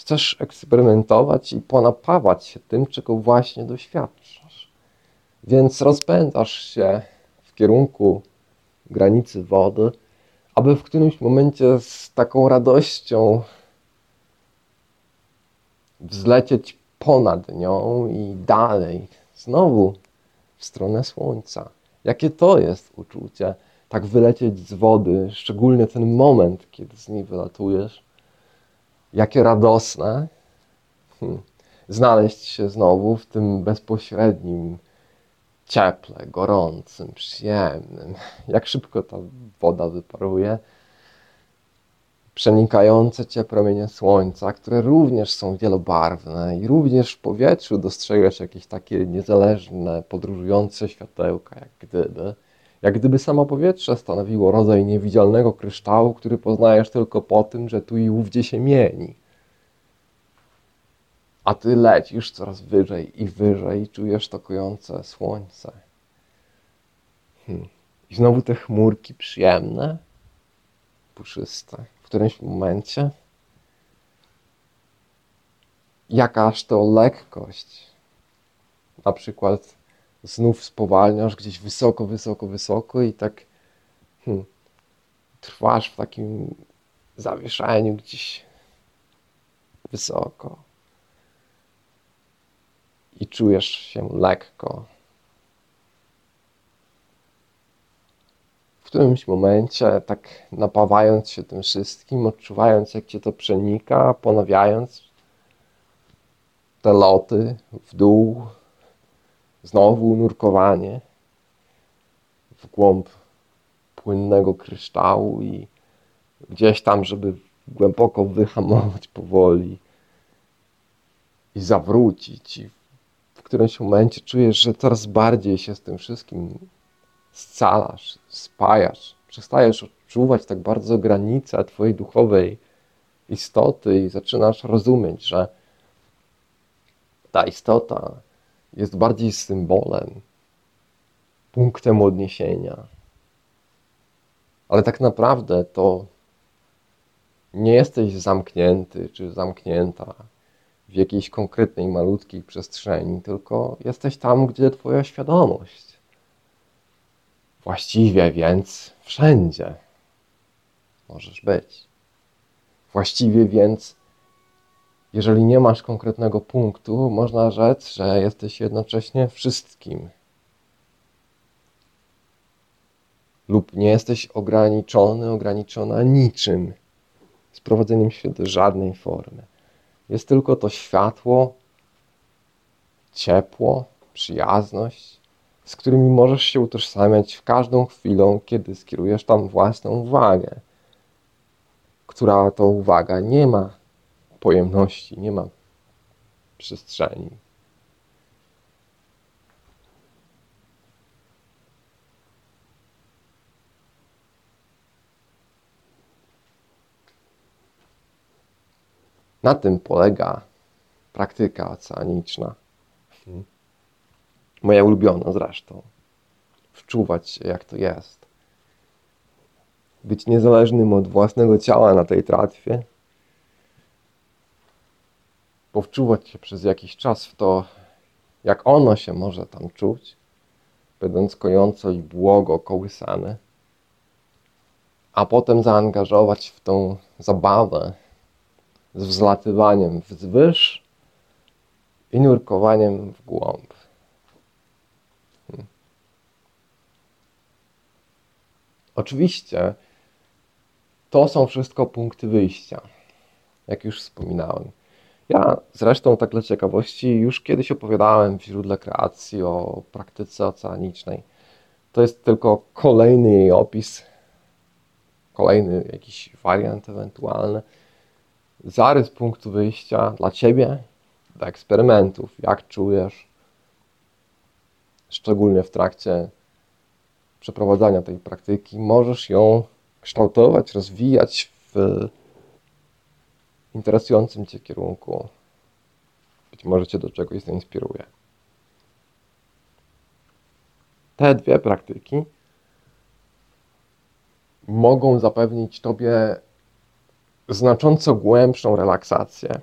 Chcesz eksperymentować i ponapawać się tym, czego właśnie doświadczasz. Więc rozpędzasz się w kierunku granicy wody, aby w którymś momencie z taką radością wzlecieć ponad nią i dalej, znowu w stronę słońca. Jakie to jest uczucie, tak wylecieć z wody, szczególnie ten moment, kiedy z niej wylatujesz. Jakie radosne. Hmm. Znaleźć się znowu w tym bezpośrednim cieple, gorącym, przyjemnym. Jak szybko ta woda wyparuje. Przenikające cię promienie słońca, które również są wielobarwne i również w powietrzu dostrzegasz jakieś takie niezależne, podróżujące światełka, jak gdyby. Jak gdyby samo powietrze stanowiło rodzaj niewidzialnego kryształu, który poznajesz tylko po tym, że tu i ówdzie się mieni a ty lecisz coraz wyżej i wyżej, czujesz tokujące słońce. Hmm. I znowu te chmurki przyjemne, puszyste. W którymś momencie jakaż to lekkość. Na przykład znów spowalniasz gdzieś wysoko, wysoko, wysoko i tak hmm, trwasz w takim zawieszeniu gdzieś wysoko i czujesz się lekko. W którymś momencie, tak napawając się tym wszystkim, odczuwając, jak cię to przenika, ponawiając te loty w dół, znowu nurkowanie w głąb płynnego kryształu i gdzieś tam, żeby głęboko wyhamować powoli i zawrócić. I którymś momencie czujesz, że coraz bardziej się z tym wszystkim scalasz, spajasz, przestajesz odczuwać tak bardzo granice Twojej duchowej istoty i zaczynasz rozumieć, że ta istota jest bardziej symbolem, punktem odniesienia. Ale tak naprawdę to nie jesteś zamknięty czy zamknięta w jakiejś konkretnej, malutkiej przestrzeni, tylko jesteś tam, gdzie Twoja świadomość. Właściwie więc wszędzie możesz być. Właściwie więc, jeżeli nie masz konkretnego punktu, można rzec, że jesteś jednocześnie wszystkim. Lub nie jesteś ograniczony, ograniczona niczym, sprowadzeniem się do żadnej formy. Jest tylko to światło, ciepło, przyjazność, z którymi możesz się utożsamiać w każdą chwilę, kiedy skierujesz tam własną uwagę, która to uwaga nie ma pojemności, nie ma przestrzeni. Na tym polega praktyka oceaniczna. Mhm. Moja ulubiona zresztą. Wczuwać się, jak to jest. Być niezależnym od własnego ciała na tej tratwie, Powczuwać się przez jakiś czas w to, jak ono się może tam czuć, będąc kojąco i błogo kołysane, a potem zaangażować w tą zabawę z wzlatywaniem wzwyż i nurkowaniem w głąb. Hmm. Oczywiście to są wszystko punkty wyjścia, jak już wspominałem. Ja zresztą, tak dla ciekawości, już kiedyś opowiadałem w źródle kreacji o praktyce oceanicznej. To jest tylko kolejny jej opis, kolejny jakiś wariant ewentualny, zarys punktu wyjścia dla ciebie do eksperymentów, jak czujesz, szczególnie w trakcie przeprowadzania tej praktyki, możesz ją kształtować, rozwijać w interesującym Cię kierunku. Być może Cię do czegoś zainspiruje. Te dwie praktyki mogą zapewnić Tobie znacząco głębszą relaksację,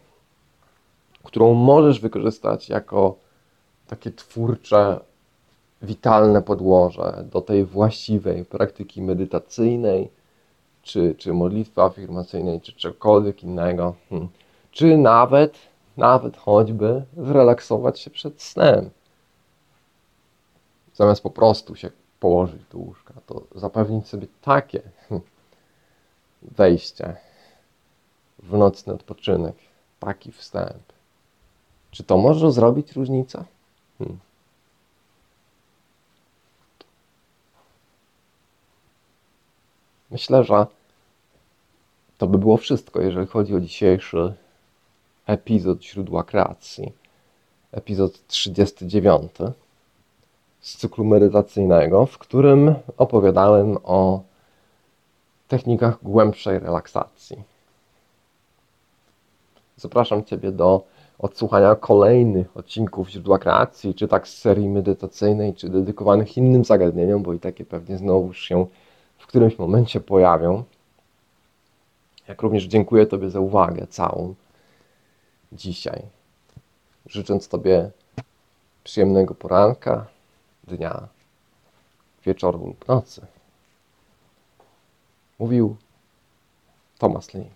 którą możesz wykorzystać jako takie twórcze, witalne podłoże do tej właściwej praktyki medytacyjnej, czy, czy modlitwy afirmacyjnej, czy czegokolwiek innego, hmm. czy nawet, nawet choćby zrelaksować się przed snem. Zamiast po prostu się położyć do łóżka, to zapewnić sobie takie hmm, wejście w nocny odpoczynek, taki wstęp. Czy to może zrobić różnicę? Hmm. Myślę, że to by było wszystko, jeżeli chodzi o dzisiejszy epizod Źródła Kreacji. Epizod 39 z cyklu medytacyjnego, w którym opowiadałem o technikach głębszej relaksacji. Zapraszam Ciebie do odsłuchania kolejnych odcinków Źródła Kreacji, czy tak z serii medytacyjnej, czy dedykowanych innym zagadnieniom, bo i takie pewnie znowu się w którymś momencie pojawią. Jak również dziękuję Tobie za uwagę całą dzisiaj. Życząc Tobie przyjemnego poranka, dnia, wieczoru lub nocy. Mówił Thomas Lee.